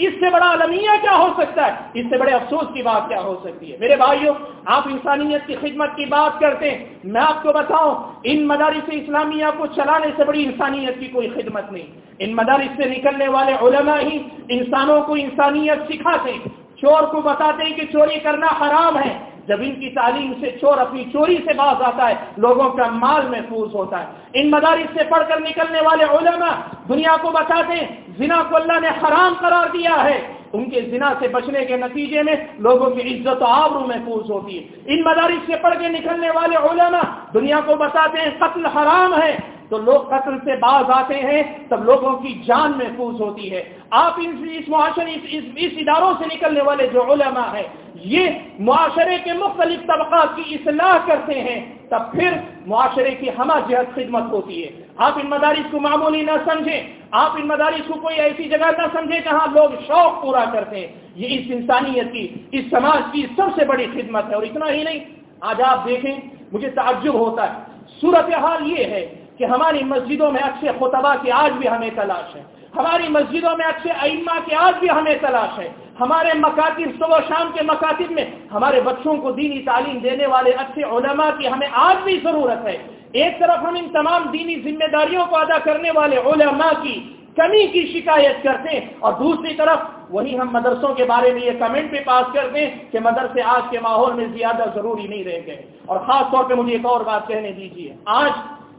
اس سے بڑا المیہ کیا ہو سکتا ہے؟ اس سے بڑے افسوس کی بات کیا ہو سکتی ہے؟ میرے بھائیوں، آپ انسانیت کی خدمت کی بات کرتے ہیں، میں آپ کو بتاؤں، ان مدارس اسلامیہ کو چلانے سے بڑی انسانیت کی کوئی خدمت نہیں۔ ان مدارس سے نکلنے والے علماء ہی انسانوں کو انسانیت سکھاتے چور کو بتاتے ہیں کہ چوری کرنا حرام ہے۔ جب ان کی تعلیم سے چور اپنی چوری سے باز آتا ہے، لوگوں کا مال محفوظ ہوتا ہے۔ ان مدارس سے پڑھ کر نکلنے والے علماء دنیا کو بتاتے ہیں، زنا کو اللہ نے حرام قرار دیا ہے۔ ان کے زنا سے بچنے کے نتیجے میں لوگوں کی عزت و آبرو محفوظ ہوتی ہے۔ ان مدارس سے پڑھ کے نکلنے والے علماء دنیا کو بتاتے ہیں، قتل حرام ہے۔ تو لوگ قتل سے باز آتے ہیں، تب لوگوں کی جان محفوظ ہوتی ہے۔ آپ اس معاشرے اس, اس اداروں سے نکلنے والے جو علماء ہیں یہ معاشرے کے مختلف طبقات کی اصلاح کرتے ہیں تب پھر معاشرے کی ہمہ جہت خدمت ہوتی ہے۔ آپ ان مدارس کو معمولی نہ سمجھیں آپ ان مدارس کو کوئی ایسی جگہ نہ سمجھیں جہاں لوگ شوق پورا کرتے ہیں۔ یہ اس انسانیت کی اس سماج کی سب سے بڑی خدمت ہے اور اتنا ہی نہیں۔ آج آپ دیکھیں مجھے تعجب ہوتا ہے۔ صورتحال یہ ہے کہ ہماری مسجدوں میں اچھے خطبہ کی آج بھی ہمیں تلاش ہے۔ ہماری مسجدوں میں اچھے ائمہ کی آج بھی ہمیں تلاش ہے۔ ہمارے مکاتب صبح و شام کے مکاتب میں ہمارے بچوں کو دینی تعلیم دینے والے اچھے علماء کی ہمیں آج بھی ضرورت ہے۔ ایک طرف ہم ان تمام دینی ذمہ داریوں کو ادا کرنے والے علماء کی کمی کی شکایت کرتے ہیں اور دوسری طرف وہی ہم مدرسوں کے بارے میں یہ کمنٹ پہ پاس کرتے ہیں کہ مدرسے آج کے ماحول میں زیادہ ضروری نہیں رہ گئے۔ اور خاص طور پہ مجھے ایک اور بات کہنے دیجیے آج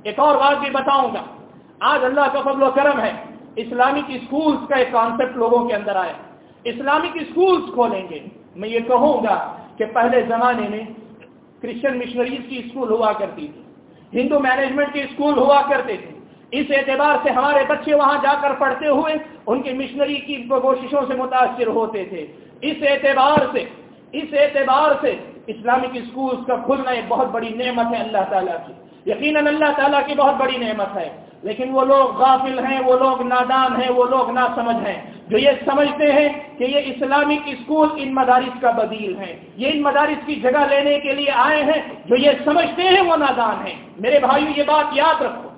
ایک اور بات بھی بتاؤں گا۔ آج اللہ کا فضل و کرم ہے۔ اسلامک اسکولس کا ایک کانسیپٹ لوگوں کے اندر آیا۔ اسلامک اسکولس کھولیں گے۔ میں یہ کہوں گا کہ پہلے زمانے میں کرسچن مشنریز کی اسکول ہوا کرتی تھی۔ ہندو مینجمنٹ کے اسکول ہوا کرتے تھے۔ اس اعتبار سے ہمارے بچے وہاں جا کر پڑھتے ہوئے ان کی مشنری کی کوششوں سے متاثر ہوتے تھے۔ اس اعتبار سے، اس اعتبار سے اسلامک اسکول کا کھلنا ایک بہت بڑی نعمت ہے اللہ تعالیٰ کی۔ یقیناً اللہ تعالیٰ کی بہت بڑی نعمت ہے۔ لیکن وہ لوگ غافل ہیں، وہ لوگ نادان ہیں، وہ لوگ نا سمجھ ہیں۔ جو یہ سمجھتے ہیں کہ یہ اسلامک اسکول ان مدارس کا بدیل ہے، یہ ان مدارس کی جگہ لینے کے لیے آئے ہیں۔ جو یہ سمجھتے ہیں وہ نادان ہیں۔ میرے بھائیو، یہ بات یاد رکھو،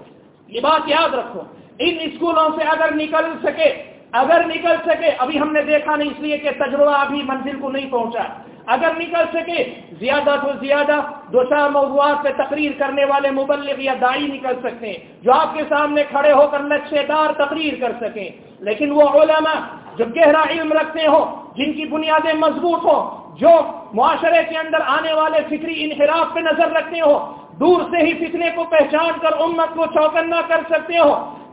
یہ بات یاد رکھو۔ ان اسکولوں سے اگر نکل سکے، اگر نکل سکے، ابھی ہم نے دیکھا نہیں، اس لیے کہ تجربہ ابھی منزل کو نہیں پہنچا۔ اگر نکل سکے، زیادہ تو زیادہ دو چار موضوعات پہ تقریر کرنے والے مبلغ یا دائی نکل سکتے ہیں، جو آپ کے سامنے کھڑے ہو کر نقشے دار تقریر کر سکیں۔ لیکن وہ علماء جو گہرا علم رکھتے ہوں، جن کی بنیادیں مضبوط ہوں، جو معاشرے کے اندر آنے والے فکری انحراف پہ نظر رکھتے ہو دور سے ہی فتنے کو پہچان کر امت کو چوکنا کر سکتے ہو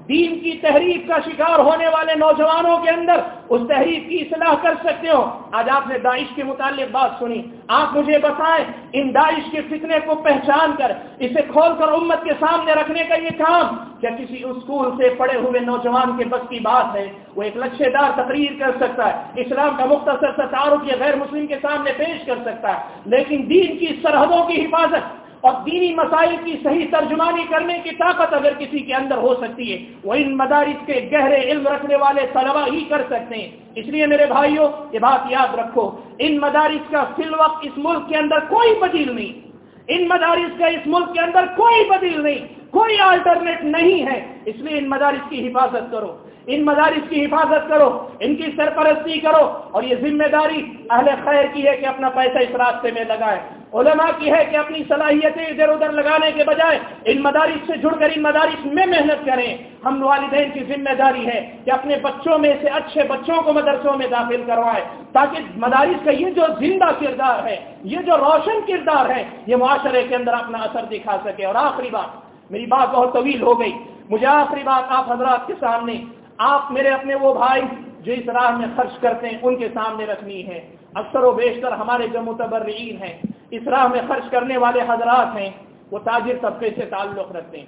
دین کی تحریف کا شکار ہونے والے نوجوانوں کے اندر اس تحریف کی اصلاح کر سکتے ہو۔ آج آپ نے داعش کے متعلق بات سنی۔ آپ مجھے بتائیں، ان داعش کے فتنے کو پہچان کر، اسے کھول کر امت کے سامنے رکھنے کا یہ کام کیا کسی اسکول سے پڑے ہوئے نوجوان کے بس کی بات ہے؟ وہ ایک لچھے دار تقریر کر سکتا ہے، اسلام کا مختصر سا تعارف یا غیر مسلم کے سامنے پیش کر سکتا ہے، لیکن دین کی سرحدوں کی حفاظت اور دینی مسائل کی صحیح ترجمانی کرنے کی طاقت اگر کسی کے اندر ہو سکتی ہے، وہ ان مدارس کے گہرے علم رکھنے والے طلبا ہی کر سکتے ہیں۔ اس لیے میرے بھائیوں، یہ بات یاد رکھو، ان مدارس کا فی الوقت اس ملک کے اندر کوئی بدیل نہیں۔ ان مدارس کا اس ملک کے اندر کوئی بدیل نہیں۔ کوئی آلٹرنیٹ نہیں ہے۔ اس لیے ان مدارس کی حفاظت کرو۔ ان مدارس کی حفاظت کرو۔ ان کی سرپرستی کرو۔ اور یہ ذمہ داری اہل خیر کی ہے کہ اپنا پیسہ اس راستے میں لگائے۔ علماء کی ہے کہ اپنی صلاحیتیں ادھر ادھر لگانے کے بجائے ان مدارس سے جڑ کر ان مدارس میں محنت کریں۔ ہم والدین کی ذمہ داری ہے کہ اپنے بچوں میں سے اچھے بچوں کو مدرسوں میں داخل کروائے تاکہ مدارس کا یہ جو زندہ کردار ہے، یہ جو روشن کردار ہے، یہ معاشرے کے اندر اپنا اثر دکھا سکے۔ اور آخری بات، میری بات بہت طویل ہو گئی۔ مجھے آخری بات آپ حضرات کے سامنے، آپ میرے اپنے وہ بھائی جو اس راہ میں خرچ کرتے ہیں، ان کے سامنے رکھنی ہے۔ اکثر و بیشتر ہمارے جو متبرعین ہیں اس راہ میں خرچ کرنے والے حضرات ہیں، وہ تاجر طبقے سے تعلق رکھتے ہیں۔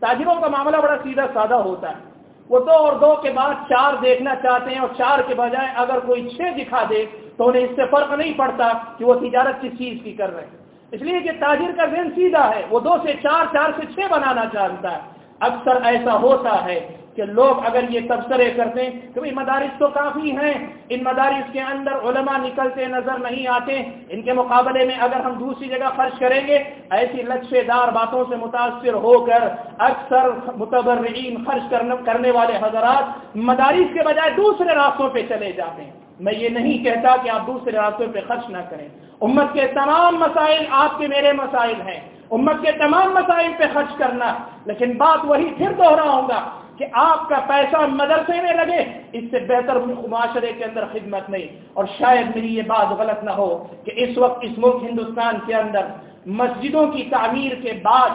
تاجروں کا معاملہ بڑا سیدھا سادہ ہوتا ہے۔ وہ دو اور دو کے بعد چار دیکھنا چاہتے ہیں اور چار کے بجائے اگر کوئی چھ دکھا دے، تو انہیں اس سے فرق نہیں پڑتا کہ وہ تجارت کس چیز کی کر رہے ہیں۔ اس لیے کہ تاجر کا ذہن سیدھا ہے، وہ دو سے چار چار سے چھ بنانا چاہتا ہے۔ اکثر ایسا ہوتا ہے کہ لوگ اگر یہ تبصرے کرتے ہیں کہ بھائی مدارس تو کافی ہیں، ان مدارس کے اندر علماء نکلتے نظر نہیں آتے، ان کے مقابلے میں اگر ہم دوسری جگہ خرچ کریں گے، ایسی لچھے دار باتوں سے متاثر ہو کر اکثر متبرعین خرچ کرنے والے حضرات مدارس کے بجائے دوسرے راستوں پہ چلے جاتے ہیں۔ میں یہ نہیں کہتا کہ آپ دوسرے راستوں پہ خرچ نہ کریں۔ امت کے تمام مسائل آپ کے میرے مسائل ہیں۔ امت کے تمام مسائل پہ خرچ کرنا۔ لیکن بات وہی پھر دوہراؤں گا کہ آپ کا پیسہ مدرسے میں لگے، اس سے بہتر معاشرے کے اندر خدمت نہیں۔ اور شاید میری یہ بات غلط نہ ہو کہ اس وقت اس ملک ہندوستان کے اندر مسجدوں کی تعمیر کے بعد،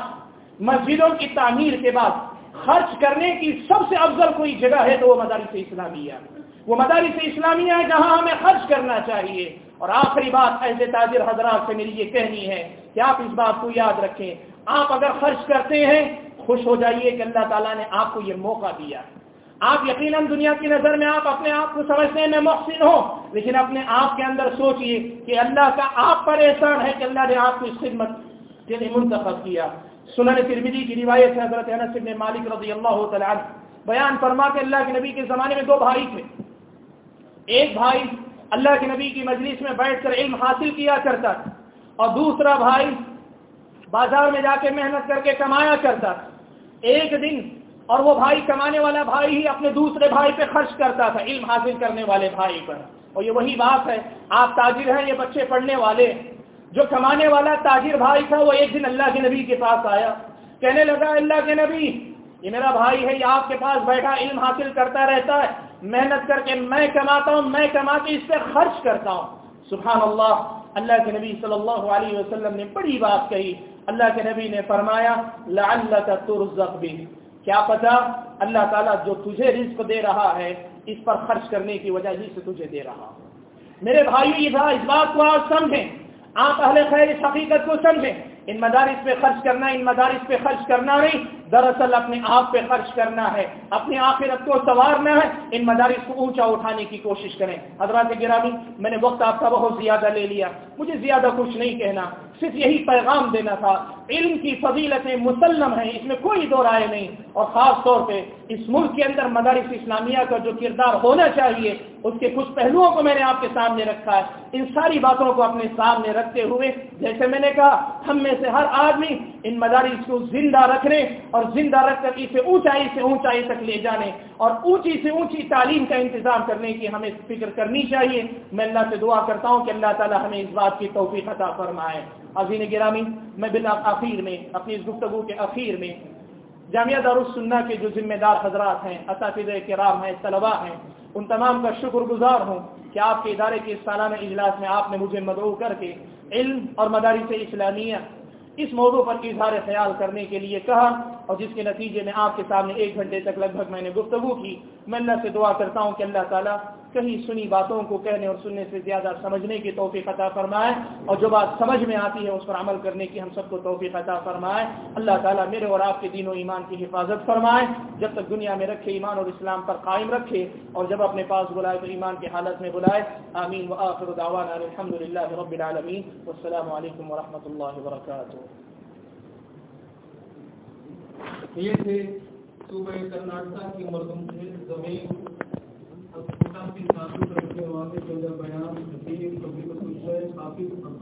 مسجدوں کی تعمیر کے بعد خرچ کرنے کی سب سے افضل کوئی جگہ ہے تو وہ مدارس اسلامیہ۔ وہ مدارس اسلامیہ ہے جہاں ہمیں خرچ کرنا چاہیے۔ اور آخری بات ایسے تاجر حضرات سے میری یہ کہنی ہے کہ آپ اس بات کو یاد رکھیں؟ آپ اگر خرچ کرتے ہیں، خوش ہو جائیے کہ اللہ تعالیٰ نے آپ کو یہ موقع دیا۔ آپ یقیناً دنیا کی نظر میں آپ اپنے آپ کو سمجھتے ہیں میں محسن ہوں، لیکن اپنے آپ کے اندر سوچئے کہ اللہ کا آپ پر احسان ہے کہ اللہ نے آپ کو اس خدمت کے لیے منتخب کیا۔ سنن ترمیدی کی روایت سے حضرت انس بن مالک رضی اللہ تعالیٰ بیان فرما کے اللہ کے نبی کے زمانے میں دو بھائی تھے۔ ایک بھائی اللہ کے نبی کی مجلس میں بیٹھ کر علم حاصل کیا کرتا تھا۔ اور دوسرا بھائی بازار میں جا کے محنت کر کے کمایا کرتا تھا۔ ایک دن اور وہ بھائی کمانے والا بھائی ہی اپنے دوسرے بھائی پہ خرچ کرتا تھا، علم حاصل کرنے والے بھائی پر۔ اور یہ وہی بات ہے، آپ تاجر ہیں، یہ بچے پڑھنے والے۔ جو کمانے والا تاجر بھائی تھا، وہ ایک دن اللہ کے نبی کے پاس آیا۔ کہنے لگا، اللہ کے نبی، یہ میرا بھائی ہے، یہ آپ کے پاس بیٹھا، علم حاصل کرتا رہتا ہے۔ محنت کر کے میں کماتا ہوں، میں کما کے اس پہ خرچ کرتا ہوں۔ سبحان اللہ اللہ کے نبی صلی اللہ علیہ وسلم نے بڑی بات کہی۔ اللہ کے نبی نے فرمایا، لعلک ترزق بھی کیا پتا؟ اللہ تعالیٰ جو تجھے رزق دے رہا ہے، اس پر خرچ کرنے کی وجہ ہی سے تجھے دے رہا۔ میرے بھائی یہ اس بات کو آج سمجھیں۔ آپ اہل خیر اس حقیقت کو سمجھیں۔ ان مدارس پہ خرچ کرنا، ان مدارس پہ خرچ کرنا نہیں۔ دراصل اپنے آپ پہ خرچ کرنا ہے اپنے آخرت کو سنوارنا ہے۔ ان مدارس کو اونچا اٹھانے کی کوشش کریں۔ حضرات گرامی، میں نے وقت آپ کا بہت زیادہ لے لیا۔ مجھے زیادہ کچھ نہیں کہنا۔ صرف یہی پیغام دینا تھا۔ علم کی فضیلتیں مسلم ہیں، اس میں کوئی دو رائے نہیں۔ اور خاص طور پہ اس ملک کے اندر مدارس اسلامیہ کا جو کردار ہونا چاہیے، اس کے کچھ پہلوؤں کو میں نے آپ کے سامنے رکھا ہے۔ ان ساری باتوں کو اپنے سامنے رکھتے ہوئے، جیسے میں نے کہا، ہم میں سے ہر آدمی ان مدارس کو زندہ رکھنے اور زندہ رکھ کر اسے اونچائی سے اونچائی تک لے جانے اور اونچی سے اونچی تعلیم کا انتظام کرنے کی ہمیں فکر کرنی چاہیے۔ میں اللہ سے دعا کرتا ہوں کہ اللہ تعالی ہمیں اس بات کی توفیق عطا فرمائے۔ عظیم گرامی، میں بلا میں، اپنی اس گفتگو کے اخیر میں، جامعہ دارالسنہ کے جو ذمہ دار حضرات ہیں، اساتذہ کرام ہیں، طلباء ہیں، ان تمام کا شکر گزار ہوں کہ آپ کے ادارے کے سالانہ اجلاس میں آپ نے مجھے مدعو کر کے علم اور مدارس اسلامیہ اس موضوع پر اظہار خیال کرنے کے لیے کہا اور جس کے نتیجے میں آپ کے سامنے ایک گھنٹے تک لگ بھگ میں نے گفتگو کی میں اللہ سے دعا کرتا ہوں کہ اللہ تعالیٰ کہیں سنی باتوں کو کہنے اور سننے سے زیادہ سمجھنے کی توفیق عطا فرمائے اور جو بات سمجھ میں آتی ہے اس پر عمل کرنے کی ہم سب کو توفیق عطا فرمائے۔ اللہ تعالیٰ میرے اور آپ کے دین و ایمان کی حفاظت فرمائے۔ جب تک دنیا میں رکھے ایمان اور اسلام پر قائم رکھے اور جب اپنے پاس بلائے تو ایمان کی حالت میں بلائے۔ آمین۔ و آخر دعوانا الحمد للہ رب العالمین۔ والسلام علیکم ورحمۃ اللہ وبرکاتہ۔ یہ تھے صوبہ کرناٹکا کی مردم سے زمین تعلق رکھنے والے بیان حکیم حافظ عبد